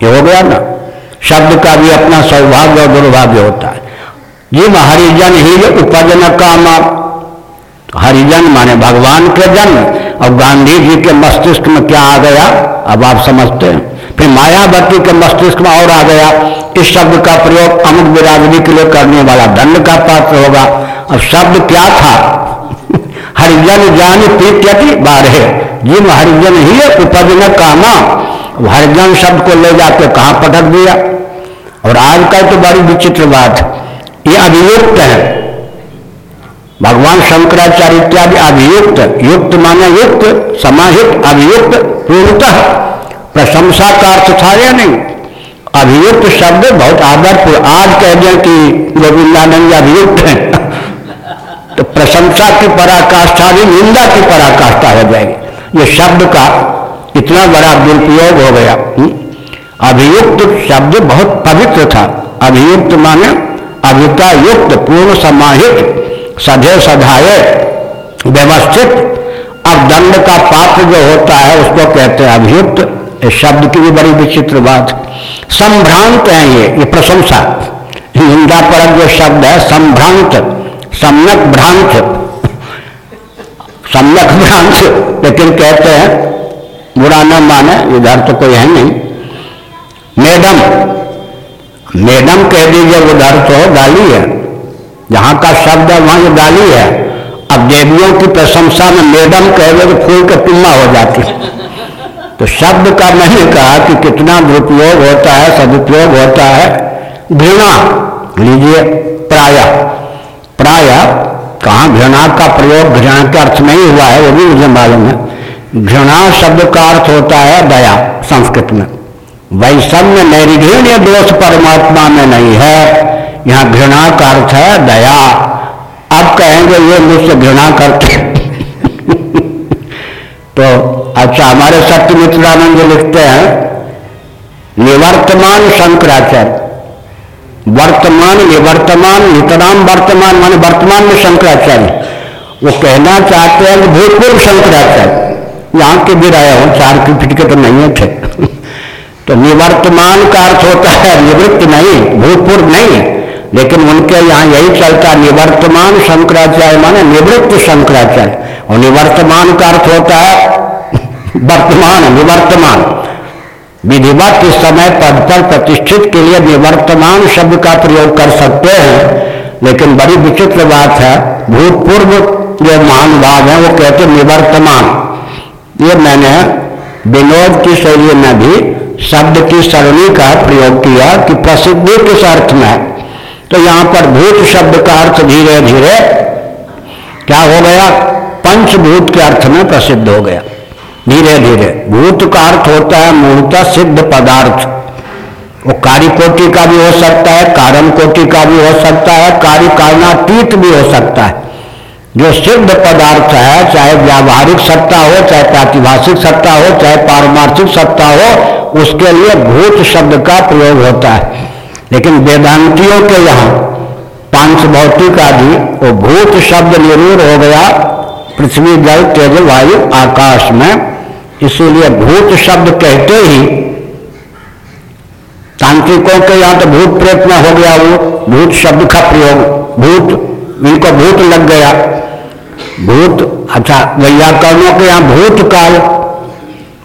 [SPEAKER 1] ये हो गया ना। शब्द का भी अपना सौभाग्य और दुर्भाग्य होता है। जी हरिजन ही उपजन काम। हरिजन माने भगवान के जन्म। और गांधी जी के मस्तिष्क में क्या आ गया? अब आप समझते हैं। फिर मायावती के मस्तिष्क में और आ गया। इस शब्द का प्रयोग अमुक बिरादरी के लिए करने वाला दंड का पात्र होगा। अब शब्द क्या था? हरिजन जान प्रीत्यति बारह। जिन हरिजन ही उपजन कामा। हरिजन शब्द को ले जाके कहा पटक दिया? और आज का तो बड़ी विचित्र बात। ये अभियुक्त है। भगवान शंकराचार्य इत्यादि अभियुक्त, युक्त माने युक्त, समाहित, अभियुक्त पूर्णतः प्रशंसा का अर्थ था या नहीं? अभियुक्त शब्द बहुत आदरपूर्ण। आज कह दें कि गोविंदानंद अभियुक्त है। तो प्रशंसा की पराकाष्ठा भी निंदा की पराकाष्ठा हो जाएगी। ये शब्द का इतना बड़ा दुरुपयोग हो गया। हम्म? अभियुक्त शब्द बहुत पवित्र था। अभियुक्त माने अभिता युक्त पूर्ण समाहित। सधे सधाए व्यवस्थित। अब दंड का पात्र जो होता है, उसको कहते हैं अभियुक्त। इस शब्द की भी बड़ी विचित्र बात। संभ्रांत है ये ये प्रशंसा। निंदा परक जो शब्द है, संभ्रांत। सम्यक भ्रांत। सम्यक भ्रांत, लेकिन कहते हैं, बुरा न माने, इधर तो कोई है नहीं। मैडम मैडम कह दीजिए, उधर तो गाली है। का शब्द है, वहाँ ये गाली है, अब देवियों की प्रशंसा में मैडम कह तो फूल के पिल्ला हो जाती। तो शब्द का नहीं कहा कि कितना दुरुपयोग होता है, सदुपयोग होता है। घृणा, लीजिए, प्राय। प्राय, कहा घृणा का प्रयोग, घृणा के अर्थ नहीं हुआ है, वो भी मुझे मालूम है। घृणा शब्द का अर्थ होता है दया, संस्कृत में। वैषम्य नैरिघृण्य दोष परमात्मा में नहीं है। यहाँ घृणा का अर्थ है दया। अब कहेंगे, ये मुझसे घृणा करते तो अच्छा हमारे सत्य मित्रानंद लिखते हैं, निवर्तमान शंकराचार्य। वर्तमान, निवर्तमान, नितराम वर्तमान, माने वर्तमान में शंकराचार्य। वो कहना चाहते हैं कि भूतपूर्व शंकराचार्य। यहाँ के भी रहे हो, चार की फिटके तो नहीं थे। तो निवर्तमान का अर्थ होता है निवृत्त नहीं, भूतपूर्व नहीं। लेकिन उनके यहाँ यही चलता निवर्तमान शंकराचार्य माने निवृत्त शंकराचार्य और निवर्तमान का अर्थ होता है, वर्तमान निवर्तमान। विधिवत इस समय पद पर प्रतिष्ठित के लिए निवर्तमान शब्द का प्रयोग कर सकते हैं, लेकिन बड़ी विचित्र बात है, भूतपूर्व जो महानुभाव है, वो कहते निवर्तमान। ये मैंने विनोद की शैली में भी शब्द की सरणी का प्रयोग किया कि प्रसिद्धि किस अर्थ में तो यहाँ पर भूत शब्द का अर्थ धीरे धीरे क्या हो गया? पंचभूत के अर्थ में प्रसिद्ध हो गया। धीरे धीरे। भूत का अर्थ होता है मूलतः सिद्ध पदार्थ। वो कार्य कोटि का भी हो सकता है, कारण कोटि का भी हो सकता है, कार्य कारणातीत भी हो सकता है। जो सिद्ध पदार्थ है, चाहे व्यावहारिक सत्ता हो, चाहे प्रातिभाषिक सत्ता हो, चाहे पारमार्थिक सत्ता हो, उसके लिए भूत शब्द का प्रयोग होता है। लेकिन वेदांतियों के यहाँ पाँच भौतिक आदि, वो भूत शब्द निरूढ़ हो गया पृथ्वी, जल, तेज, वायु, आकाश में। इसीलिए भूत शब्द कहते ही तांत्रिकों के यहाँ तो भूत प्रेत में हो गया वो, भूत शब्द का प्रयोग, भूत, इनको भूत लग गया। भूत अच्छा वैयाकरणों के यहाँ भूत काल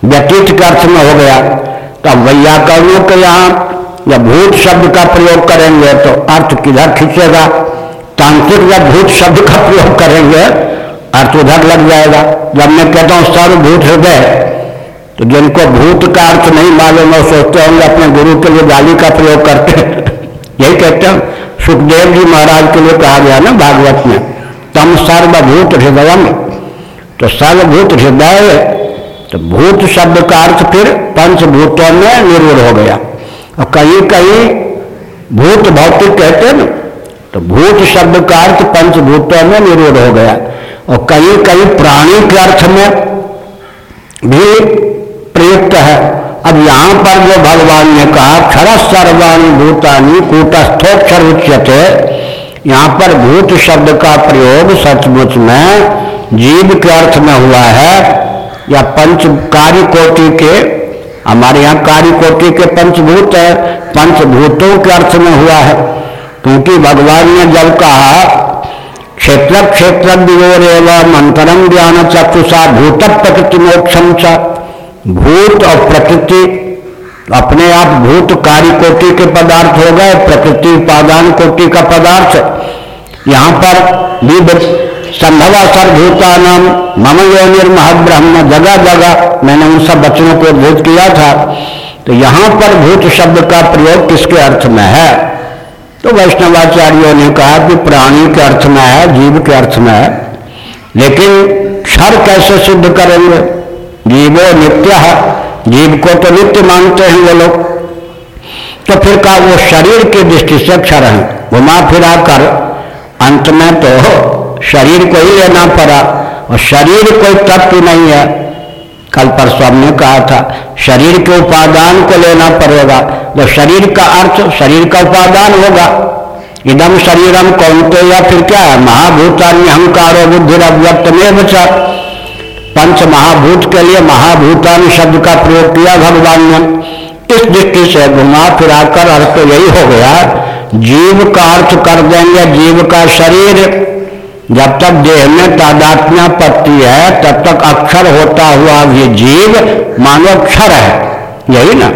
[SPEAKER 1] व्यतीत के अर्थ में हो गया। तो वैयाकरणों के यहाँ जब भूत शब्द का प्रयोग करेंगे तो अर्थ किधर खींचेगा? तांत्रिक जब भूत शब्द का प्रयोग करेंगे, अर्थ उधर लग जाएगा। जब मैं कहता हूँ सर्वभूत हृदय तो जिनको भूत का अर्थ नहीं मालूम है सोचते होंगे अपने गुरु के लिए गाली का प्रयोग करते यही कहते हैं, सुखदेव जी महाराज के लिए कहा गया ना भागवत में, तम सर्वभूत हृदय तो सर्वभूत हृदय तो भूत शब्द का अर्थ फिर पंचभूतों में निर्भर हो गया। और कहीं कहीं भूत भौतिक कहते हैं तो भूत शब्द का अर्थ पंचभूतों में निरोध हो गया। और कहीं कहीं प्राणी के अर्थ में भी प्रयुक्त है। अब यहाँ पर जो भगवान ने कहा, क्षर सर्वाणी भूतानी कूटस्थोक्षर उच्यते यहाँ पर भूत शब्द का प्रयोग सचमुच में जीव के अर्थ में हुआ है, या पंच कार्य कोटि के हमारे यहाँ कार्य कोटि के पंचभूत है। पंचभूतों के अर्थ में हुआ है। क्योंकि भगवान ने जब कहा, क्षेत्र क्षेत्र विवोर एवं अंतरम ज्ञान चक्षुषा भूत प्रकृति मोक्षम भूत और प्रकृति अपने आप भूत कार्य कोटि के पदार्थ हो गए। प्रकृति उपादान कोटि का पदार्थ। यहाँ पर संभव सर्वभूता नाम मम योनिर्मह ब्रह्म जगह जगह मैंने उन सब बच्चों को उद्धृत किया था। तो यहाँ पर भूत शब्द का प्रयोग किसके अर्थ में है? तो वैष्णवाचार्यों ने कहा कि प्राणी के अर्थ में है, जीव के अर्थ में है। लेकिन क्षर कैसे सिद्ध करेंगे? जीवो नित्य। है जीव को तो नित्य मानते हैं वो लोग। तो फिर कहा वो शरीर की दृष्टि से क्षर है? घुमा फिरा कर। अंत में तो शरीर को ही लेना पड़ा। और शरीर कोई तत्व नहीं है। कल परसों हमने कहा था, शरीर के उपादान को लेना पड़ेगा। जब शरीर का अर्थ, शरीर का उपादान होगा, इदम शरीरम कौनते या फिर क्या है? महाभूतान्य अहंकारो बुद्धि अव्यक्त में बचा पंच महाभूत के लिए महाभूतान शब्द का प्रयोग किया भगवान ने। इस दृष्टि से घुमा फिराकर अर्थ तो यही हो गया। जीव का अर्थ कर देंगे, जीव का शरीर। जब तक देह में तादात्म्य पत्ती है, तब तक अक्षर होता हुआ ये जीव मानव क्षर है। यही ना?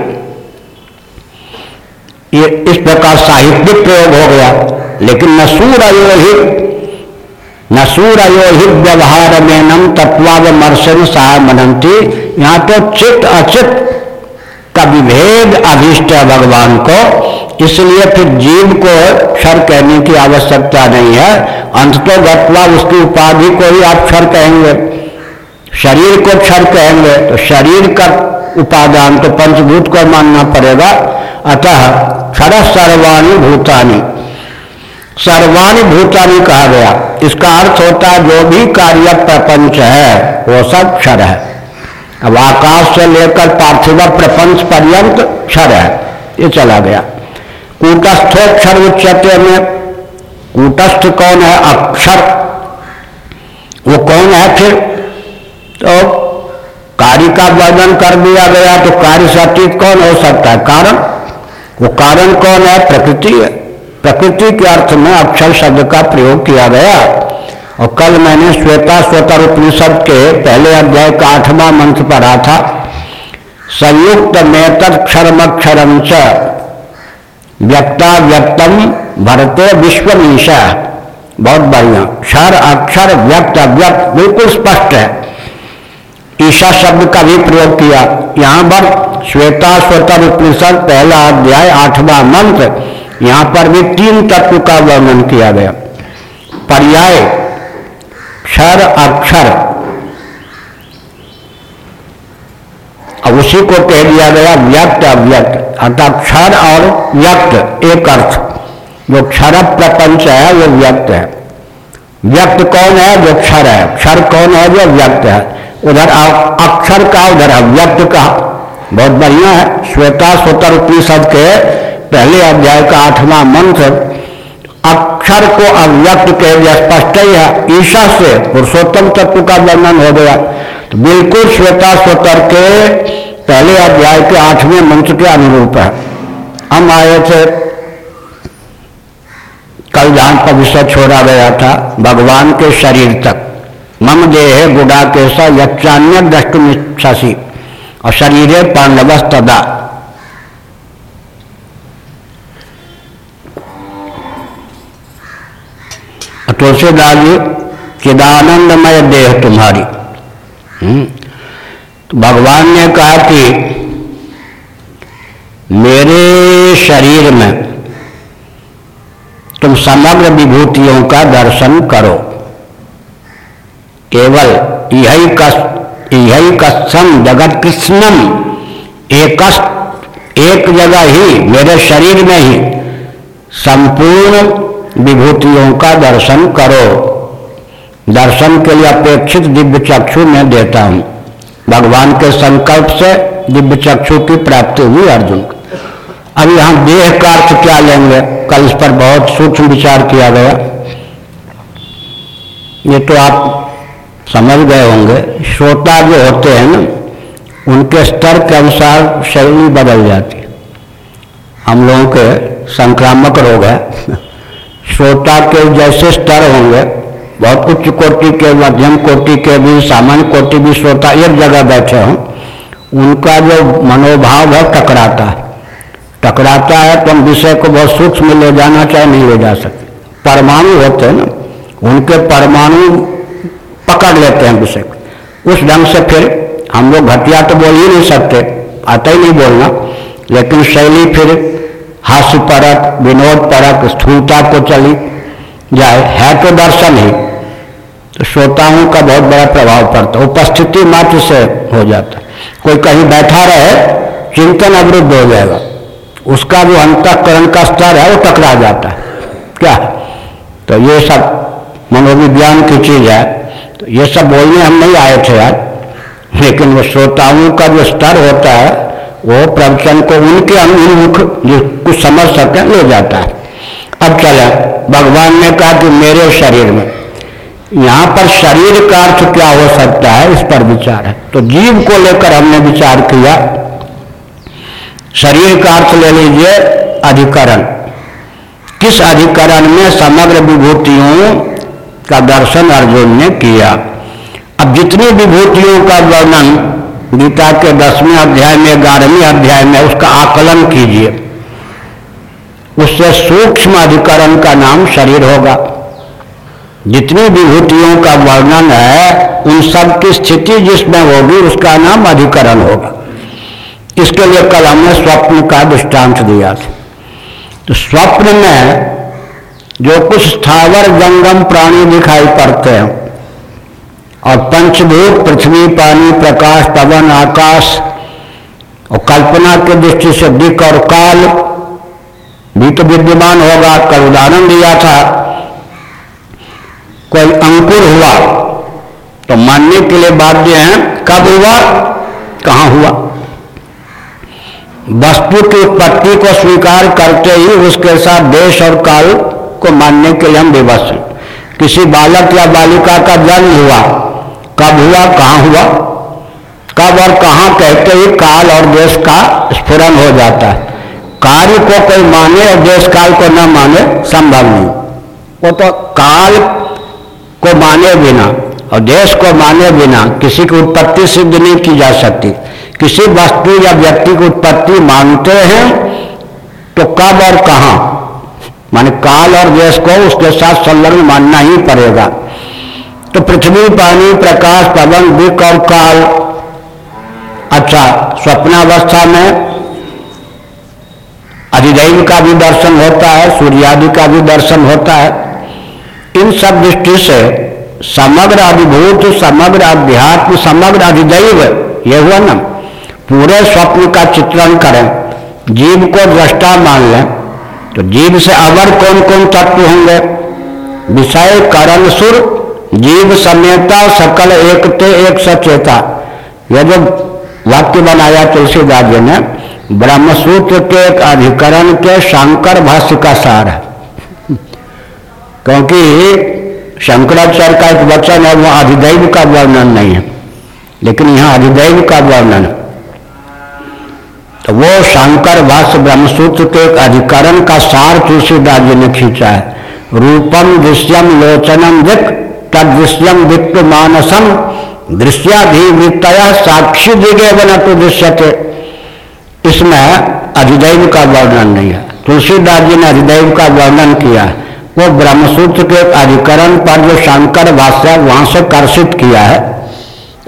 [SPEAKER 1] ये इस प्रकार साहित्यिक प्रयोग हो गया। लेकिन नसूर अयोहित नसूर अयोहित व्यवहार में नम तत्वावमर्शन सहाय मनंती यहाँ तो चित्त अचित का विभेद अभिष्ट है भगवान को। इसलिए फिर जीव को क्षर कहने की आवश्यकता नहीं है। अंत तो गत्वा उसकी उपाधि को ही आप क्षर कहेंगे। शरीर को क्षर कहेंगे तो शरीर का उपादान तो पंचभूत को मानना पड़ेगा। अतः क्षर सर्वाणी भूतानी। सर्वाणी भूतानी कहा गया। इसका अर्थ होता है, जो भी कार्य प्रपंच है, वो सब क्षर है। अब आकाश से लेकर पार्थिव प्रपंच पर्यंत क्षर है। ये चला गया। कूटस्थोक्षर उच्चते में कूटस्थ कौन है? अक्षर वो कौन है फिर? तो कार्य का वर्णन कर दिया गया तो कार्य से अतीत कौन हो सकता है? कारण। वो कारण कौन है? प्रकृति है। प्रकृति के अर्थ में अक्षर शब्द का प्रयोग किया गया। और कल मैंने श्वेता स्वतर उपनिषद के पहले अध्याय का आठवां मंत्र पढ़ा था। संयुक्त में तत्क्षरमक्षरम च। व्यक्ता व्यक्तम भरते विश्वमीशा। बहुत बढ़िया। क्षर अक्षर व्यक्त अव्यक्त बिल्कुल स्पष्ट है। ईशा शब्द का भी प्रयोग किया। यहाँ पर श्वेता स्वतर उपनिषद पहला अध्याय, आठवां मंत्र, यहाँ पर भी तीन तत्व का वर्णन किया गया। पर्याय, क्षर अक्षर अब उसी को कह दिया गया व्यक्त, अव्यक्त। अर्थात क्षर और व्यक्त, एक अर्थ। जो क्षर प्रपंच है, वो व्यक्त है। व्यक्त कौन है? जो क्षर है। क्षर कौन है? जो व्यक्त है। उधर अक्षर का उधर अव्यक्त का। बहुत बढ़िया है। श्वेता स्वतर उपनिषद के पहले अध्याय का आठवां मंत्र। अक्षर को अव्यक्त कह दिया स्पष्ट ही है। ईशा से पुरुषोत्तम तत्व का वर्णन हो गया। तो बिल्कुल श्वेता स्वतर के पहले अध्याय के आठवें मंत्र के अनुरूप है। हम आए थे, कल जहाँ पर विषय छोड़ा गया था, भगवान के शरीर तक। मम देह गुड़ा केसा दृष्टि और शरीर पांडवस तदा। तुलसीदास जी, चिदानंदमय देह तुम्हारी। हम्म। तो भगवान ने कहा कि मेरे शरीर में तुम समग्र विभूतियों का दर्शन करो। केवल यही कष्ट यही कस्थम जगत कृष्णम एक एक जगह ही, मेरे शरीर में ही संपूर्ण विभूतियों का दर्शन करो। दर्शन के लिए अपेक्षित दिव्य चक्षु में देता हूँ। भगवान के संकल्प से दिव्य चक्षु की प्राप्ति हुई अर्जुन अब यहाँ देह का अर्थ क्या लेंगे? कल इस पर बहुत सूक्ष्म विचार किया गया। ये तो आप समझ गए होंगे। श्रोता जो होते हैं ना, उनके स्तर के अनुसार शैली बदल जाती है। हम लोगों के संक्रामक रोग है। श्रोता के जैसे स्तर होंगे बहुत उच्च कोटि के मध्यम, कोटि के भी, सामान्य कोटि भी श्रोता एक जगह बैठे हों, उनका जो मनोभाव है टकराता है। टकराता है तो हम विषय को बहुत सूक्ष्म ले जाना चाहे नहीं ले जा सकते। परमाणु होते हैं ना, उनके परमाणु पकड़ लेते हैं विषय को। उस ढंग से फिर हम लोग घटिया तो बोल ही नहीं सकते, आता ही नहीं बोलना, लेकिन शैली फिर हास्य परक विनोद परक स्थूलता को चली जाए, है तो दर्शन ही। तो श्रोताओं का बहुत बड़ा प्रभाव पड़ता है। उपस्थिति मात्र से हो जाता है। कोई कहीं बैठा रहे, चिंतन अवरुद्ध हो जाएगा। उसका जो अंतकरण का स्तर है, वो टकरा जाता है। क्या? तो ये सब मनोविज्ञान की चीज़ है। तो ये सब बोलने हम नहीं आए थे यार लेकिन वो श्रोताओं का जो स्तर होता है, वो प्रवचन को उनके अनुमुख जो कुछ समझ सके ले जाता है। अब चले। भगवान ने कहा कि मेरे शरीर में यहाँ पर शरीर का अर्थ क्या हो सकता है, इस पर विचार है। तो जीव को लेकर हमने विचार किया, शरीर का अर्थ ले लीजिए अधिकरण। किस अधिकरण में समग्र विभूतियों का दर्शन अर्जुन ने किया? अब जितनी विभूतियों का वर्णन गीता के दसवें अध्याय में, ग्यारहवें अध्याय में, उसका आकलन कीजिए। उससे सूक्ष्म अधिकरण का नाम शरीर होगा। जितनी विभूतियों का वर्णन है, उन सब की स्थिति जिसमें होगी, उसका नाम अधिकरण होगा। इसके लिए कल हमने स्वप्न का दृष्टांत दिया था। तो स्वप्न में जो कुछ स्थावर जंगम प्राणी दिखाई पड़ते हैं, और पंचभूत, पृथ्वी, पानी, प्रकाश, पवन, आकाश, और कल्पना की दृष्टि से दिक और काल, भी तो विद्यमान होगा। कल उदाहरण दिया था। कोई अंकुर हुआ? तो मानने के लिए बाध्य है, कब हुआ? कहाँ हुआ? वस्तु की उत्पत्ति को स्वीकार करते ही उसके साथ देश और काल को मानने के लिए हम विवश हैं। किसी बालक या बालिका का जन्म हुआ, कब हुआ, कहाँ हुआ? कब और कहाँ कहते ही काल और देश का स्फुरन हो जाता है। कार्य को कोई माने और देश काल को न माने, संभव नहीं। वो तो काल को माने बिना और देश को माने बिना किसी की उत्पत्ति सिद्ध नहीं की जा सकती। किसी वस्तु या व्यक्ति की उत्पत्ति मानते हैं तो कब और कहा? माने काल और देश को उसके साथ संलग्न मानना ही पड़ेगा। तो पृथ्वी, पानी, प्रकाश, पवन दिक और काल अच्छा स्वप्नावस्था में अधिदैव का भी दर्शन होता है, सूर्यादि का भी दर्शन होता है। इन सब दृष्टि से समग्र अधिभूत समग्र अध्यात्म, समग्र अधिदैव, ये हुआ ना। पूरे स्वप्न का चित्रण करें। जीव को दृष्टा मान लें। तो जीव से अवर कौन कौन तत्व होंगे? विषय, करण, सुर। जीव समेता, सकल, एकते, एक सचेता। यह जो वाक्य बनाया तुलसीदास जी ने, ब्रह्मसूत्र के एक अधिकरण के शंकर भाष्य का सार है। क्योंकि शंकराचार्य का एक वचन है, वो अधिदैव का वर्णन नहीं है। लेकिन यहाँ अधिदैव का वर्णन। तो वो शंकर भाष्य ब्रह्मसूत्र के एक अधिकरण का सार तुलसीदास जी ने खींचा है। रूपम दृश्यम लोचनम दिक तद दृश्यम दिक् मानसम, दृश्याधिवृत्तया साक्षी दिगे बना तो दृश्यते। इसमें अधिदैव का वर्णन नहीं है। तुलसीदास जी ने अधिदैव का वर्णन किया वो ब्रह्मसूत्र के अधिकरण पर जो शंकर भाष्य वहाँ से कर्षित किया है।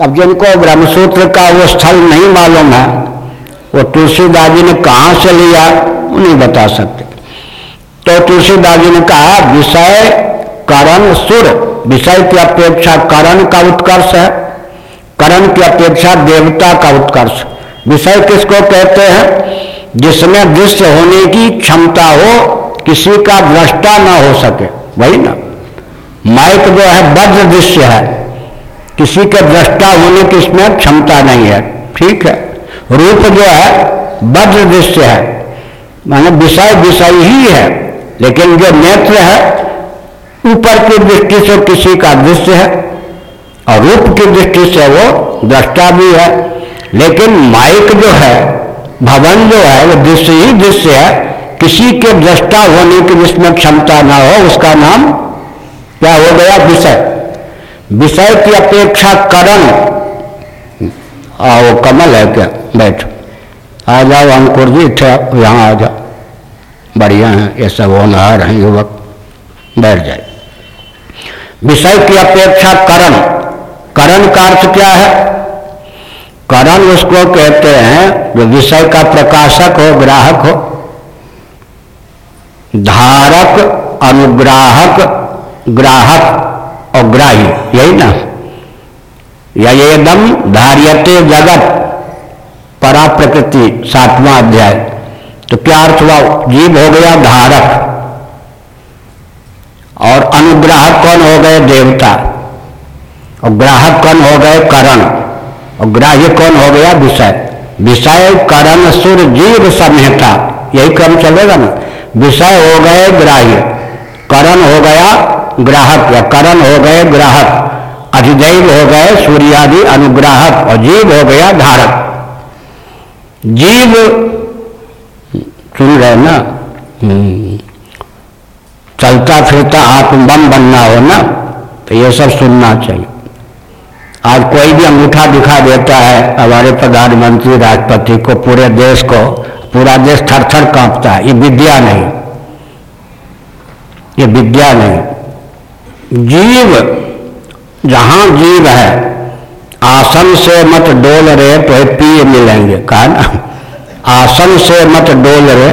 [SPEAKER 1] अब जिनको ब्रह्मसूत्र का वो स्थल नहीं मालूम है, वो तुलसीदास जी ने कहा से लिया नहीं बता सकते। तो तुलसीदास जी ने कहा, विषय करण सुर, विषय की अपेक्षा करण का उत्कर्ष है, करण की अपेक्षा देवता का उत्कर्ष। विषय किसको कहते हैं? जिसमें दृश्य होने की क्षमता हो किसी का दृष्टा ना हो सके। वही ना। माइक जो है वज्र दृश्य है। किसी के दृष्टा होने की इसमें क्षमता नहीं है। ठीक है। रूप जो है वज्र दृश्य है। माने विषय विषय ही है। लेकिन जो नेत्र है, ऊपर की दृष्टि से किसी का दृश्य है और रूप की दृष्टि से वो दृष्टा भी है। लेकिन माइक जो है, भवन जो है, वो दृश्य ही दृश्य है। किसी के दृष्टा होने की जिसमें क्षमता ना हो, उसका नाम क्या हो गया? विषय। विषय की अपेक्षा करण। आओ कमल है क्या? बैठ। आ जाओ अंकुर जी यहाँ आ जाओ बढ़िया है, ये सब होनहार हैं, युवक। बैठ जाए। विषय की अपेक्षा करण। करण का अर्थ क्या है? करण उसको कहते हैं जो विषय का प्रकाशक हो, ग्राहक हो। धारक, अनुग्राहक, ग्राहक और ग्राही यही ना। या एकदम धार्यते जगत परा प्रकृति सातवां अध्याय। तो क्या अर्थ हुआ? जीव हो गया धारक, और अनुग्राहक कौन हो गए? देवता। और ग्राहक कौन हो गए? करण। और ग्राह्य कौन हो गया? विषय। विषय, करण सुर जीव संहिता यही क्रम चलेगा ना। विषय हो गए ग्राह्य। करण हो गया ग्राहक या करण हो गए ग्राहक। अधिदैव हो गए सूर्यादि अनुग्राहक और जीव हो गया धारक। जीव सुन रहे ना? हम्म। चलता फिरता आत्मबम बनना हो ना? तो ये सब सुनना चाहिए। आज कोई भी अंगूठा दिखा देता है, हमारे प्रधानमंत्री राष्ट्रपति को, पूरे देश को पूरा देश थर थर कांपता है। ये विद्या नहीं। ये विद्या नहीं। जीव, जहाँ जीव है, आसन से मत डोल रहे तो पिए मिलेंगे। कहा ना? आसन से मत डोल रहे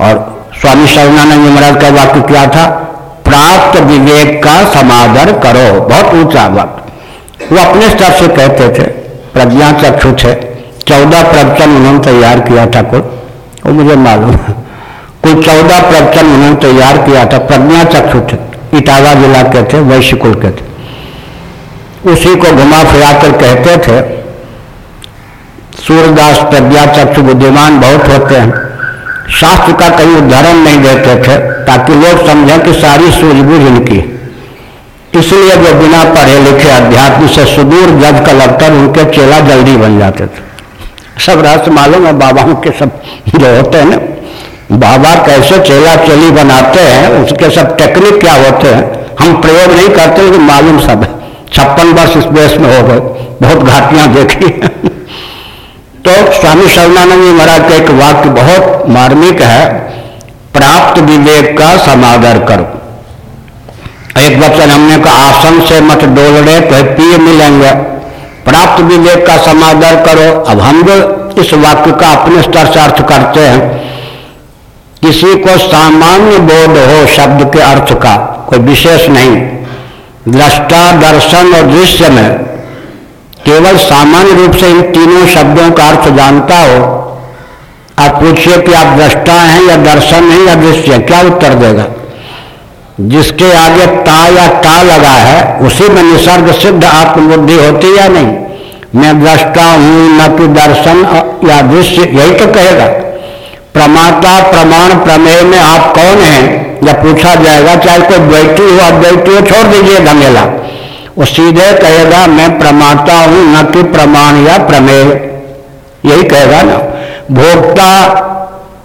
[SPEAKER 1] और स्वामी शरणानंद महाराज का वाक्य क्या था? प्राप्त विवेक का समादर करो। बहुत ऊँचा वक्त वो अपने स्तर से कहते थे। प्रज्ञा चक्षु थे। चौदह प्रवचन उन्होंने तैयार किया था कुल वो मुझे मालूम है। कुल चौदह प्रवचन उन्होंने तैयार किया था, प्रज्ञा चक्षु थे इटावा जिला के थे वैश्य कुल के थे उसी को घुमा फिरा कर कहते थे सूर्यदास प्रज्ञा चक्षु बुद्धिमान बहुत होते हैं। शास्त्र का कहीं उदाहरण नहीं देते थे, ताकि लोग समझें कि सारी सूझबूझ इनकी इसलिए जो बिना पढ़े लिखे अध्यात्म से सुदूर जब का लगता उनके चेला जल्दी बन जाते थे। सब रहस्य मालूम है, बाबाओं के सब जो होते हैं ना, बाबा कैसे चेला चेली बनाते हैं, उसके सब टेक्निक क्या होते हैं, हम प्रयोग नहीं करते, लेकिन मालूम सब है। छप्पन वर्ष इस देश में हो गए, बहुत घाटियाँ देखी तो स्वामी शरणानंद जी महाराज का एक वाक्य बहुत मार्मिक है, प्राप्त विवेक का समादर करो। एक वचन हमने कहा, आसन से मत डोल रहे तो पिए मिलेंगे। प्राप्त विवेक का समादर करो। अब हम जो इस वाक्य का अपने स्तर से अर्थ करते हैं, किसी को सामान्य बोध हो शब्द के अर्थ का, कोई विशेष नहीं। दृष्टा, दर्शन और दृश्य में केवल सामान्य रूप से इन तीनों शब्दों का अर्थ जानता हो। आप पूछिए कि आप दृष्टा हैं या दर्शन हैं या दृश्य क्या उत्तर देगा? जिसके आगे ता या टा लगा है, उसी में निसर्ग सिद्ध आत्मबुद्धि होती या नहीं? मैं दृष्टा हूँ, न कि दर्शन या दृश्य, यही तो कहेगा। प्रमाता, प्रमाण, प्रमेय में आप कौन हैं? या पूछा जाएगा, चाहे कोई द्वैती हो, अद्वैती हो, छोड़ दीजिए धमेला। वो सीधे कहेगा, मैं प्रमाता हूँ, न कि प्रमाण या प्रमेय। यही कहेगा ना। भोक्ता,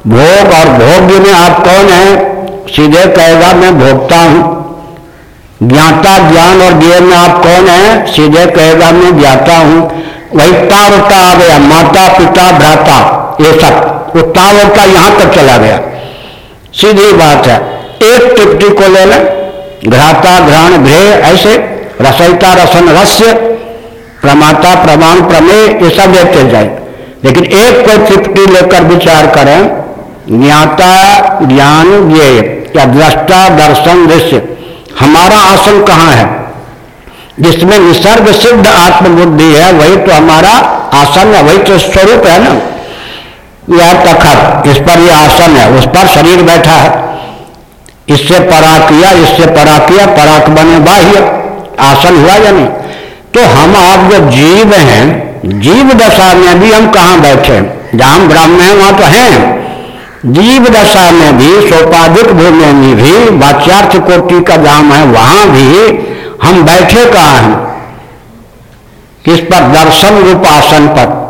[SPEAKER 1] भोग और भोग्य में आप कौन हैं? सीधे कहेगा, मैं भोगता हूँ। ज्ञाता ज्ञान और ज्ञान में आप कौन है? सीधे कहेगा, मैं ज्ञाता हूँ। वही तावता आ गया माता पिता भ्राता, ये सब। वो तावता यहाँ तक चला गया। सीधी बात है, एक टिप्टी को ले लें। घ्राता, घ्राण घृह ऐसे। रसयिता रसन, रस्य, प्रमाता, प्रमाण, प्रमेय, ये सब लेते जाए। लेकिन एक कोई तृप्ति लेकर विचार करें, ज्ञाता, ज्ञान ये या दृष्टा दर्शन दृश्य? हमारा आसन कहाँ है? जिसमें निसर्ग सिद्ध आत्मबुद्धि है, वही तो हमारा आसन है, वही तो स्वरूप है ना? यह तखत, इस पर यह आसन है, उस पर शरीर बैठा है। इससे परा किया, इससे परा किया पराक बने बाह्य। आसन हुआ या नहीं? तो हम आप जो जीव हैं, जीव दशा में भी हम कहाँ बैठे जहाँ ब्राह्मण है, वहाँ तो हैं। जीव दशा में भी, सोपाधिक भूमि में भी, वाच्यार्थ कोटि का धाम है, वहाँ भी हम बैठे कहाँ हैं? किस पर? दर्शन रूप आसन पर।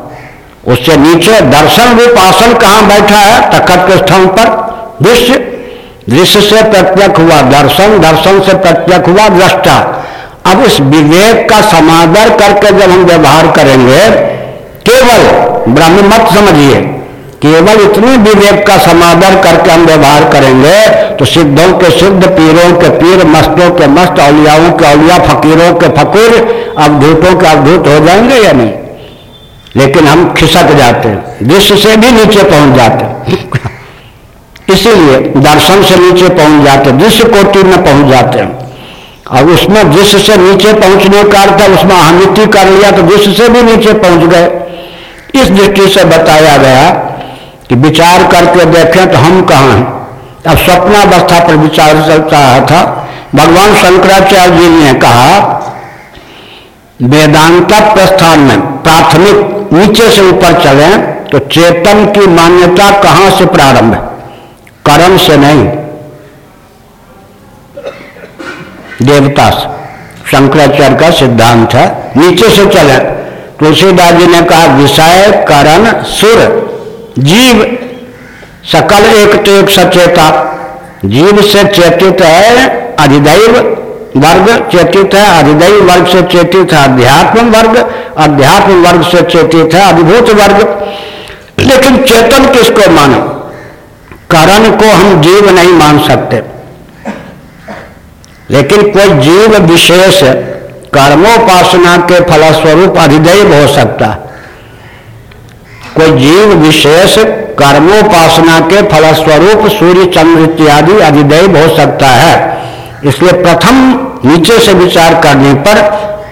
[SPEAKER 1] उससे नीचे दर्शन रूप आसन कहाँ बैठा है? तखत के स्थान पर। दृश्य। दृश्य से प्रत्यक्ष हुआ दर्शन दर्शन से प्रत्यक्ष हुआ दृष्टा। अब इस विवेक का समादर करके जब हम व्यवहार करेंगे, केवल ब्रह्म मत समझिए। केवल इतने विवेक का समादर करके हम व्यवहार करेंगे तो सिद्धों के सिद्ध पीरों के पीर, मस्तों के मस्त अलियाओं के औलिया, फकीरों के फकीर अवधूतों के अवधूत हो जाएँगे या नहीं? लेकिन हम खिसक जाते हैं दृश्य से भी नीचे पहुँच जाते इसीलिए दर्शन से नीचे पहुँच जाते दृश्य कोटि में पहुँच जाते हैं। और उसमें दृश्य से नीचे पहुँचने का अर्थ उसमें अहमिति कर लिया तो दृश्य से भी नीचे पहुँच गए। इस दृष्टि से बताया गया कि विचार करके देखें तो हम कहाँ हैं। अब स्वप्नावस्था पर विचार चलता था। भगवान शंकराचार्य जी ने कहा वेदांत प्रस्थान में प्राथमिक नीचे से ऊपर चले तो चेतन की मान्यता कहाँ से प्रारंभ है? कर्म से नहीं। देवता से। शंकराचार्य का सिद्धांत है, नीचे से चले। तुलसीदास जी ने कहा, विषय करण सुर। जीव सकल एक तो एक सचेता। जीव से चेतित है अधिदैव वर्ग, चेतित है अधिदैव वर्ग से चेतित है अध्यात्म वर्ग अध्यात्म वर्ग से चेतित है अधिभूत वर्ग। लेकिन चेतन किसको मानो? करण को हम जीव नहीं मान सकते। लेकिन कोई जीव विशेष कर्मोपासना के फलस्वरूप अधिदैव हो सकता है। कोई जीव विशेष कर्मोपासना के फलस्वरूप सूर्य, चंद्र इत्यादि अधिदैव हो सकता है। इसलिए प्रथम नीचे से विचार करने पर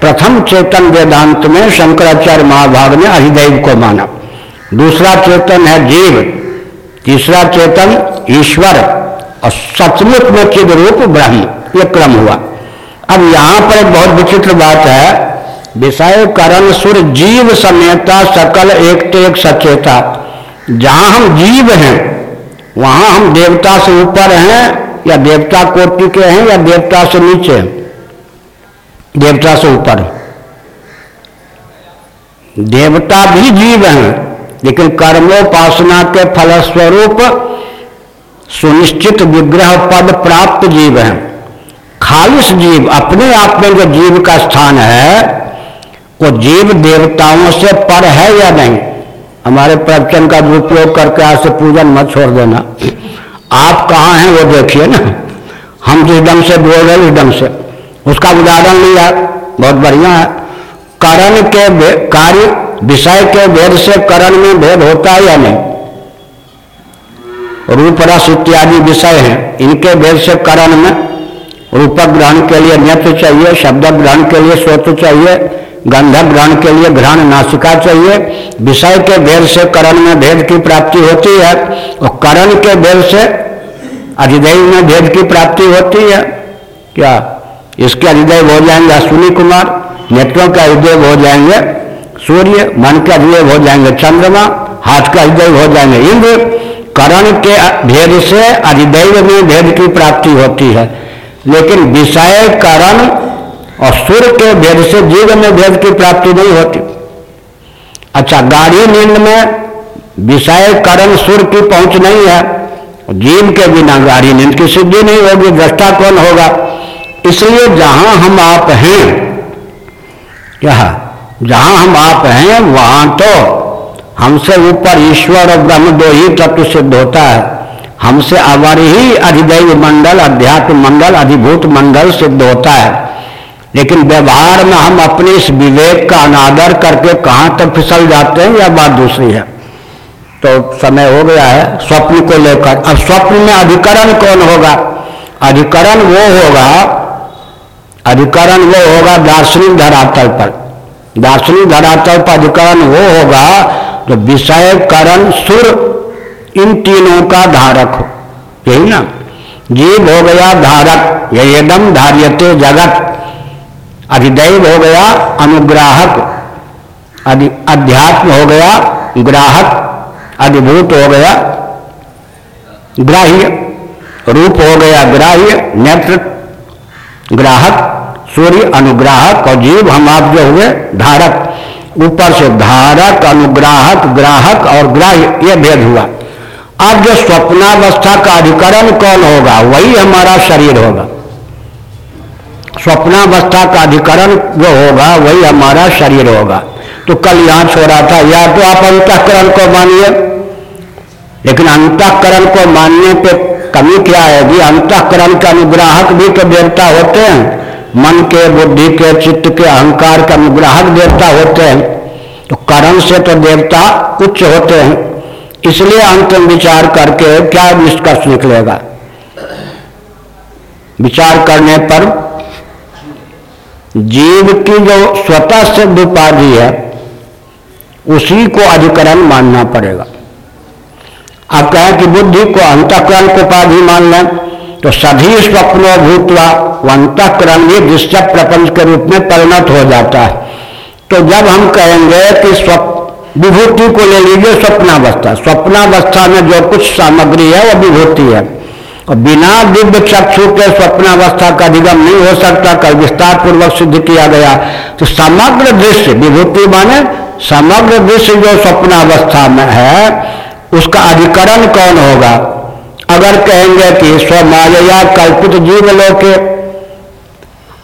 [SPEAKER 1] प्रथम चेतन वेदांत में शंकराचार्य महाभाग ने अधिदैव को माना। दूसरा चेतन है जीव, तीसरा चेतन ईश्वर, और सचमुच में चिद रूप ब्रह्म, ये क्रम हुआ। अब यहाँ पर एक बहुत विचित्र बात है विषय करण सुर जीव समेता सकल एक तो एक सचेता। जहाँ हम जीव हैं, वहाँ हम देवता से ऊपर हैं, या देवता कोटि के हैं, या देवता से नीचे देवता से ऊपर। देवता भी जीव हैं, लेकिन कर्मोपासना के फलस्वरूप सुनिश्चित विग्रह पद प्राप्त जीव हैं। खालिश जीव अपने आप में जो जीव का स्थान है वो जीव देवताओं से पर है या नहीं? हमारे प्रवचन का दुरुपयोग करके आज से पूजन मत छोड़ देना। आप कहाँ हैं वो देखिए ना। हम जिस ढंग से बोल रहे उस ढंग से। उसका उदाहरण लिया। बहुत बढ़िया है। करण के कार्य, विषय के भेद से करण में भेद होता है या नहीं? रूप रस इत्यादि विषय हैं। इनके भेद से करण में रूपक ग्रहण के लिए नृत्य चाहिए, शब्द ग्रहण के लिए स्वत चाहिए गंधक ग्रहण के लिए ग्रहण नासिका चाहिए। विषय के भेद से करण में भेद की प्राप्ति होती है और करण के भेद से अधिदेव में भेद की प्राप्ति होती है। क्या? इसके अधिदेव हो जाएँगे अश्विनी कुमार, नेत्रों के अधिदेव हो जाएँगे सूर्य, मन के अधिदेव हो जाएँगे चंद्रमा, हाथ के अधिदेव हो जाएँगे इंद्र। करण के भेद से अधिदेव में भेद की प्राप्ति होती है। लेकिन विषय करण और सुर के भेद से जीव में भेद की प्राप्ति नहीं होती। अच्छा गाढ़ी नींद में विषय करण सुर की पहुँच नहीं है, जीव के बिना गाढ़ी नींद की सिद्धि नहीं होगी, दृष्टा कौन होगा? इसलिए जहाँ हम आप हैं क्या जहाँ हम आप हैं, वहाँ तो हमसे ऊपर ईश्वर और ब्रह्म दो ही तत्व सिद्ध होता है। हमसे अवर ही अधिदैव मंडल, अध्यात्म मंडल, अधिभूत मंडल सिद्ध होता है। लेकिन व्यवहार में हम अपने इस विवेक का अनादर करके कहाँ तक फिसल जाते हैं, यह बात दूसरी है। तो समय हो गया है स्वप्न को लेकर। अब स्वप्न में अधिकरण कौन होगा? अधिकरण वो होगा, अधिकरण वो होगा दार्शनिक धरातल पर। दार्शनिक धरातल पर अधिकरण वो होगा जो विषय, करण, सुर, इन तीनों का धारक हो। यही ना? जीव हो गया धारक ये एकदम धार्यते जगत। अधिदैव हो गया, अनुग्राहक, अधि अध्यात्म हो गया, ग्राहक, अधिभूत हो गया, ग्राह्य, रूप हो गया, ग्राह्य, नेत्र, ग्राहक, सूर्य, अनुग्राहक, और जीव हम आप जो हुए, धारक। ऊपर से धारक, अनुग्राहक, ग्राहक और ग्राह्य, ये भेद हुआ। अब जो स्वप्नावस्था का अधिकरण कौन होगा, वही हमारा शरीर होगा। स्वप्नावस्था का अधिकरण जो होगा, वही हमारा शरीर होगा। तो कल यहाँ छोड़ा था, या तो आप अंतकरण को मानिए, लेकिन अंतकरण को मानने पे कमी क्या है अंतकरण के अनुग्राहक भी तो देवता होते हैं। मन के, बुद्धि के, चित्त के, अहंकार के अनुग्राहक देवता होते हैं। तो करण से तो देवता उच्च होते हैं। इसलिए अंतिम विचार करके क्या निष्कर्ष निकलेगा? विचार करने पर जीव की जो स्वतः सिद्ध उपाधि है, उसी को अधिकरण मानना पड़ेगा। आप कहें कि बुद्धि को अंतकरण को उपाधि मान लें तो सभी स्वप्नों, भूतवा अंतकरण भी दृश्य प्रपंच के रूप में परिणत हो जाता है। तो जब हम कहेंगे कि स्वप्न, विभूति को ले लीजिए स्वप्नावस्था। स्वप्नावस्था में जो कुछ सामग्री है वह विभूति है। और बिना दिव्य चक्षु के स्वप्नावस्था का अधिगम नहीं हो सकता, कल विस्तार पूर्वक सिद्ध किया गया। तो समग्र दृश्य, विभूति माने समग्र दृश्य जो स्वप्नावस्था में है, उसका अधिकरण कौन होगा? अगर कहेंगे कि स्वमाया कल्पित जीव लोके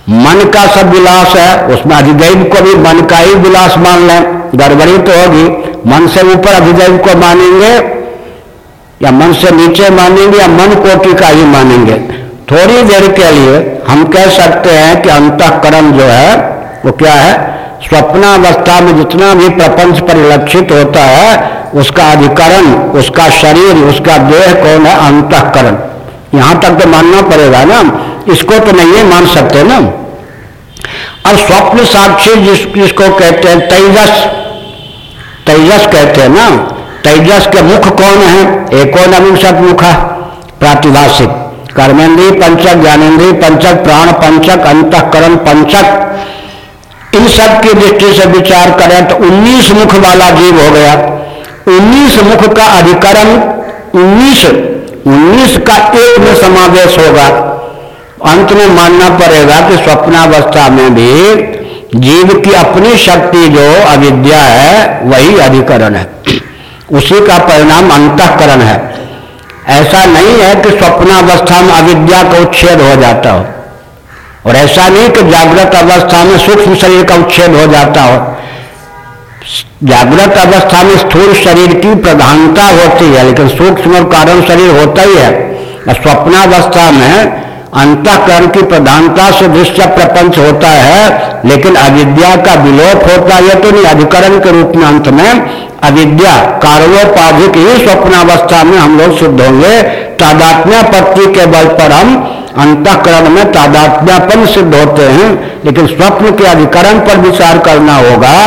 [SPEAKER 1] मन का सब विलास है, उसमें अधिदैव को भी मन का ही विलास मान लें, गड़बड़ी तो होगी, मन से ऊपर अधिदैव को मानेंगे या मन से नीचे मानेंगे या मन कोटि का ही मानेंगे। थोड़ी देर के लिए हम कह सकते हैं कि अंतकरण जो है, वो क्या है? स्वप्नावस्था में जितना भी प्रपंच परिलक्षित होता है, उसका अधिकरण, उसका शरीर, उसका देह कौन है? अंतकरण। यहाँ तक तो मानना पड़ेगा ना इसको तो नहीं मान सकते ना अब स्वप्न साक्षी जिस, जिसको कहते हैं तेजस तेजस कहते हैं ना तेजस के मुख कौन है? एको नविंशत मुख, प्रातिभाषिक। कर्मेंद्रीय पंचक ज्ञानेन्द्रीय पंचक, प्राण पंचक, अंतकरण पंचक। इन सब की दृष्टि से विचार करें तो 19 मुख वाला जीव हो गया। 19 मुख का अधिकरण 19 19 का एक में समावेश होगा। अंत में मानना पड़ेगा कि स्वप्नावस्था में भी जीव की अपनी शक्ति जो अविद्या है, वही अधिकरण है। उसी का परिणाम अंतकरण है। ऐसा नहीं है कि स्वप्नावस्था में अविद्या का उच्छेद हो जाता हो। और ऐसा नहीं कि जागृत अवस्था में सूक्ष्म शरीर का उच्छेद हो जाता हो। जागृत अवस्था में स्थूल शरीर की प्रधानता होती है, लेकिन सूक्ष्म और कारण शरीर होता ही है। स्वप्नावस्था में अंतकरण की प्रधानता से दृश्य प्रपंच होता है, लेकिन अविद्या का विलोप होता है तो नहीं, अधिकरण के रूप में अंत में अविद्या, कारणोपाधिक ही स्वप्नावस्था में हम लोग शुद्ध होंगे। तादात्म्य पत्ति के बल पर हम अंतकरण में तादात्म्यापन सिद्ध होते हैं, लेकिन स्वप्न के अधिकरण पर विचार करना होगा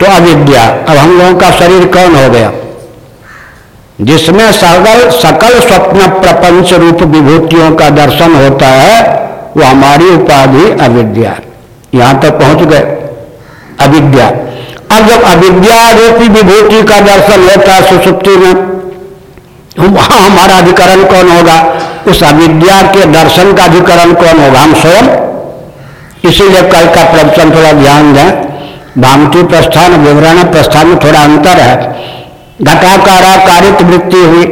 [SPEAKER 1] तो अविद्या। अब हम लोगों का शरीर कौन हो गया? जिसमें सकल सकल स्वप्न प्रपंच रूप विभूतियों का दर्शन होता है, वो हमारी उपाधि अविद्या। यहाँ तक पहुँच गए। अविद्या। अब जब अविद्या रूपी विभूति का दर्शन होता है सुसुप्ति में वहाँ हमारा अधिकरण कौन होगा? उस अविद्या के दर्शन का अधिकरण कौन होगा? हम स्वयं। इसीलिए कल का प्रवचन थोड़ा ध्यान दें। भामती प्रस्थान, विवरण प्रस्थान में थोड़ा अंतर है। घटाकारा कारित वृत्ति हुई।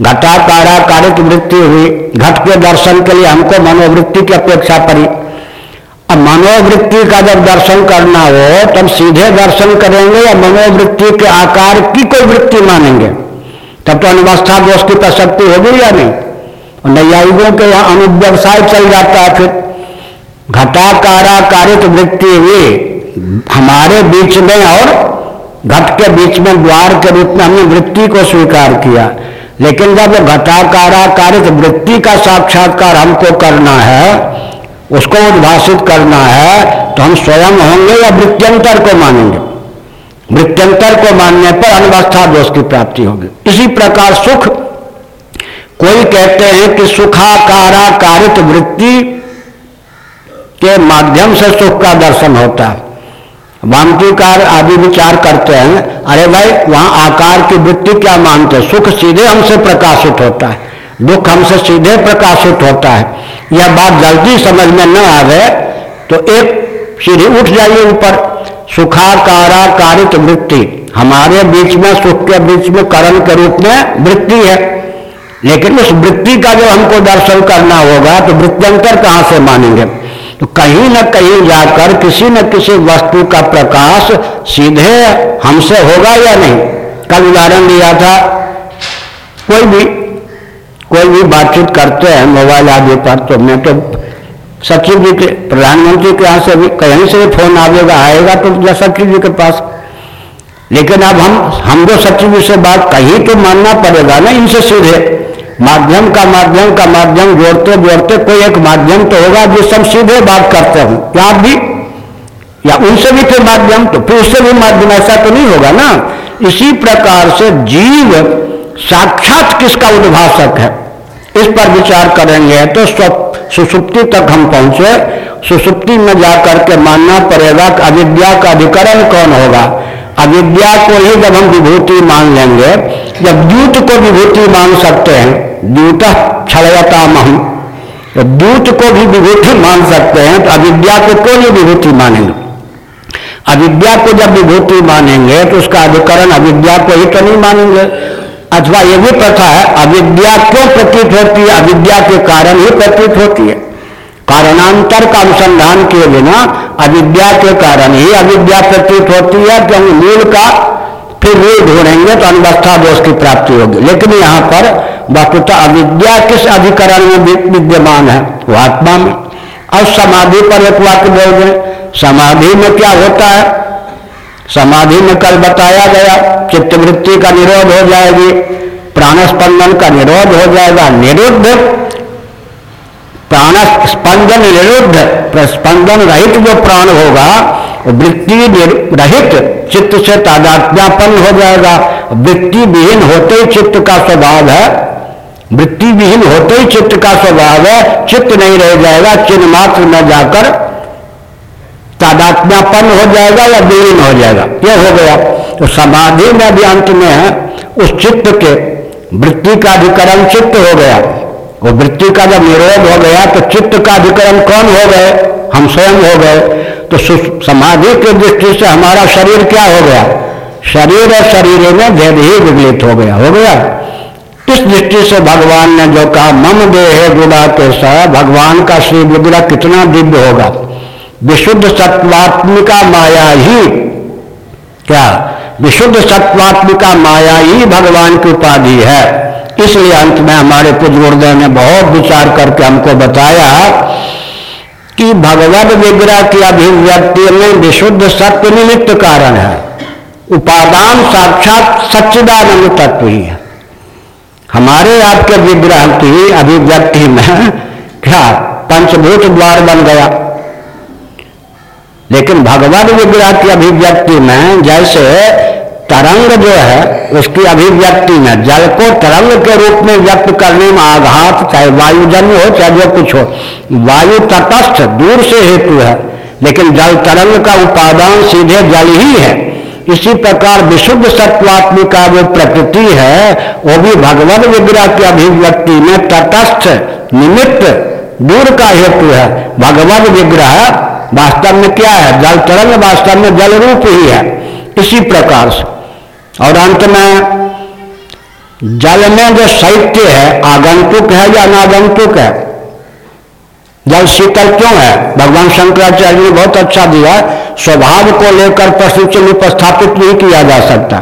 [SPEAKER 1] घटाकारा कारित वृत्ति हुई। घट के दर्शन के लिए हमको मनोवृत्ति की अपेक्षा पड़ी। अब मनोवृत्ति का जब दर्शन करना हो तब सीधे दर्शन करेंगे या मनोवृत्ति के आकार की कोई वृत्ति मानेंगे? तब तो अनवस्था दोष की प्रसक्ति होगी या नहीं? नैयायिकों के यहाँ अनुव्यवसाय चल जाता है फिर। घटाकारा कारित वृत्ति हुई। हमारे बीच में और घट के बीच में द्वार के रूप में हमने वृत्ति को स्वीकार किया। लेकिन जब घटाकारा कारित वृत्ति का साक्षात्कार हमको करना है, उसको उद्भाषित करना है तो हम स्वयं होंगे या वृत्त्यंतर को मानेंगे? वृत्त्यंतर को मानने पर अनवस्था दोष की प्राप्ति होगी। इसी प्रकार सुख, कोई कहते हैं कि सुखाकाराकारित वृत्ति के माध्यम से सुख का दर्शन होता है। वामकीकार आदि विचार करते हैं। अरे भाई, वहाँ आकार की वृत्ति क्या मानते हैं? सुख सीधे हमसे प्रकाशित होता है। दुख हमसे सीधे प्रकाशित होता है। यह बात जल्दी समझ में न आवे तो एक सीढ़ी उठ जाइए ऊपर। सुखाकारा कारित वृत्ति। हमारे बीच में, सुख के बीच में, करण के रूप में वृत्ति है। लेकिन उस वृत्ति का जो हमको दर्शन करना होगा तो वृत्त्यंतर कहाँ से मानेंगे? तो कहीं न कहीं जाकर किसी न किसी वस्तु का प्रकाश सीधे हमसे होगा या नहीं? कल उदाहरण दिया था, कोई भी कोई भी बातचीत करते हैं मोबाइल आदि पर तो मैं तो सचिव जी के, प्रधानमंत्री के यहाँ से भी, कहीं से भी फ़ोन आएगा आएगा तो सचिव जी के पास। लेकिन अब हम हम जो सचिव जी से बात, कहीं तो मानना पड़ेगा ना इनसे सीधे। माध्यम का माध्यम का माध्यम, जोड़ते जोड़ते कोई एक माध्यम तो होगा जिससे हम सीधे बात करते हो। क्या आप भी? या उनसे भी फिर माध्यम? तो फिर उससे भी माध्यम, ऐसा तो नहीं होगा ना। इसी प्रकार से जीव साक्षात किसका उद्भाषक है? इस पर विचार करेंगे तो सुसुप्ति तक हम पहुँचे। सुसुप्ति में जाकर के मानना पड़ेगा कि अविद्या का अधिकरण कौन होगा? अविद्या को ही जब हम विभूति मान लेंगे जब दूत को विभूति मान सकते हैं, दूत क्षयता महम। तो द्यूत को भी विभूति मान सकते हैं तो अविद्या को क्यों नहीं विभूति मानेंगे? अविद्या को जब विभूति मानेंगे तो उसका अधिकरण अविद्या को ही तो नहीं मानेंगे। अथवा यह भी प्रथा है, अविद्या क्यों प्रतीत होती है? अविद्या के कारण ही प्रतीत होती है। कारणांतर का अनुसंधान किए बिना अविद्या के कारण ही अविद्या प्रतीत होती है, क्योंकि मूल का फिर मूल ढूंढेंगे तो अनवस्था दोष की प्राप्ति होगी। लेकिन यहाँ पर वस्तुतः अविद्या किस अधिकरण में विद्यमान है? वो आत्मा में। और समाधि पर एक वाक्य बोल दें। समाधि में क्या होता है? समाधि में कल बताया गया, चित्तवृत्ति का निरोध हो जाएगी प्राण स्पंदन का निरोध हो जाएगा, निरुद्ध। प्राण स्पंदन निरुद्ध, स्पंदन रहित जो प्राण होगा वृत्ति रहित चित्त से तादात्म्यापन्न हो जाएगा। वृत्ति विहीन होते ही चित्त का स्वभाव है। वृत्ति विहीन होते ही चित्त का स्वभाव है। चित्त नहीं रह जाएगा, चिन्ह मात्र में जाकर तादात्म्यापन्न हो जाएगा या विलीन हो जाएगा। यह हो गया। तो समाधि में भी अंत में है। उस चित्त के वृत्ति का अधिकरण चित्त हो गया। वो वृत्ति का जब निरोध हो गया तो चित्त का अधिकरण कौन हो गए? हम स्वयं हो गए। तो समाधि की दृष्टि से हमारा शरीर क्या हो गया? शरीर और शरीर में भेद ही विगलित हो गया हो गया। इस दृष्टि से भगवान ने जो कहा, मम देह गुड़ा के सह भगवान का श्री विग्रह कितना दिव्य होगा? विशुद्ध सत्वात्मिका माया ही। क्या? विशुद्ध सत्वात्मिका माया ही भगवान की उपाधि है। इसलिए अंत में हमारे गुरुदेव ने बहुत विचार करके हमको बताया कि भगवत विग्रह की अभिव्यक्ति में विशुद्ध सत्य निमित्त कारण है। उपादान साक्षात सच्चिदानंद तत्व ही है। हमारे आपके विग्रह की अभिव्यक्ति में क्या पंचभूत द्वार बन गया। लेकिन भगवान विग्रह की अभिव्यक्ति में जैसे तरंग जो है, उसकी अभिव्यक्ति में, जल को तरंग के रूप में व्यक्त करने में आघात, चाहे वायुजन्य हो, चाहे जो कुछ हो, वायु तटस्थ, दूर से हेतु है, लेकिन जल तरंग का उपादान सीधे जल ही है। इसी प्रकार विशुद्ध सत्वात्मिका जो प्रकृति है, वो भी भगवत विग्रह की अभिव्यक्ति में तटस्थ, निमित्त, दूर का हेतु है। भगवत विग्रह वास्तव में क्या है? जल तरंग वास्तव में जल रूप ही है। इसी प्रकार से और अंत में, जल में जो शैत्य है, आगंतुक है या अनागंतुक है? जल शीतल क्यों है? भगवान शंकराचार्य ने बहुत अच्छा दिया, स्वभाव को लेकर प्रश्न चिन्ह उपस्थापित नहीं किया जा सकता।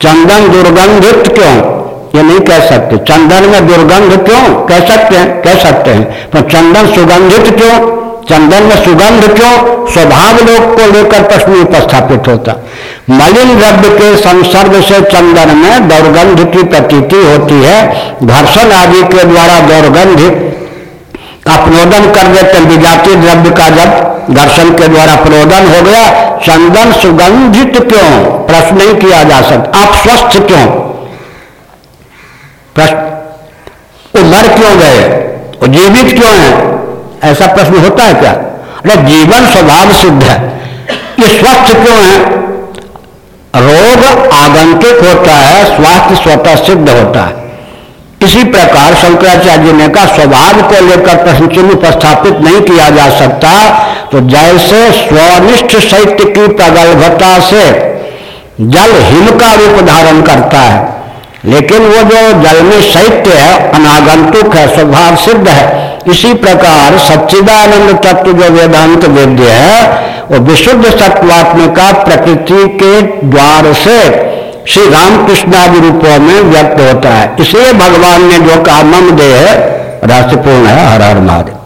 [SPEAKER 1] चंदन दुर्गंधित क्यों? ये नहीं कह सकते। चंदन में दुर्गंध क्यों? कह सकते हैं, कह सकते हैं। पर चंदन सुगंधित क्यों? चंदन में सुगंध क्यों? स्वभाव लोग को लेकर प्रश्न उपस्थापित होता। मलिन द्रव्य के संसर्ग से चंदन में दौर्गंध की प्रतीति होती है। घर्षण आदि के द्वारा दौर्गंध अपनोदन कर देते विजातीय द्रव्य का जब घर्षण के द्वारा प्रोदन हो गया, चंदन सुगंधित क्यों? प्रश्न नहीं किया जा सकता। आप स्वस्थ क्यों? प्रश्न, वो मर क्यों गए? जीवित क्यों है? ऐसा प्रश्न होता है क्या? अरे जीवन स्वभाव सिद्ध है। ये स्वस्थ क्यों है? रोग आगंतुक होता है, स्वास्थ्य स्वतः सिद्ध होता है। इसी प्रकार शंकराचार्य ने कहा, स्वभाव को लेकर प्रश्न चिन्ह उपस्थापित नहीं किया जा सकता तो जैसे स्वनिष्ठ शैत्य की प्रगल्भता से जल हिम का रूप धारण करता है, लेकिन वो जो जल में शैत्य है, अनागंतुक है, स्वभाव सिद्ध है इसी प्रकार सच्चिदानंद तत्व जो वेदांत वेद्य है, वो विशुद्ध सत्वात्मिका प्रकृति के द्वार से श्री रामकृष्ण आदि रूपों में व्यक्त होता है। इसलिए भगवान ने जो कहा, मम देह राष्ट्रपूर्ण है, हर हर महादेव।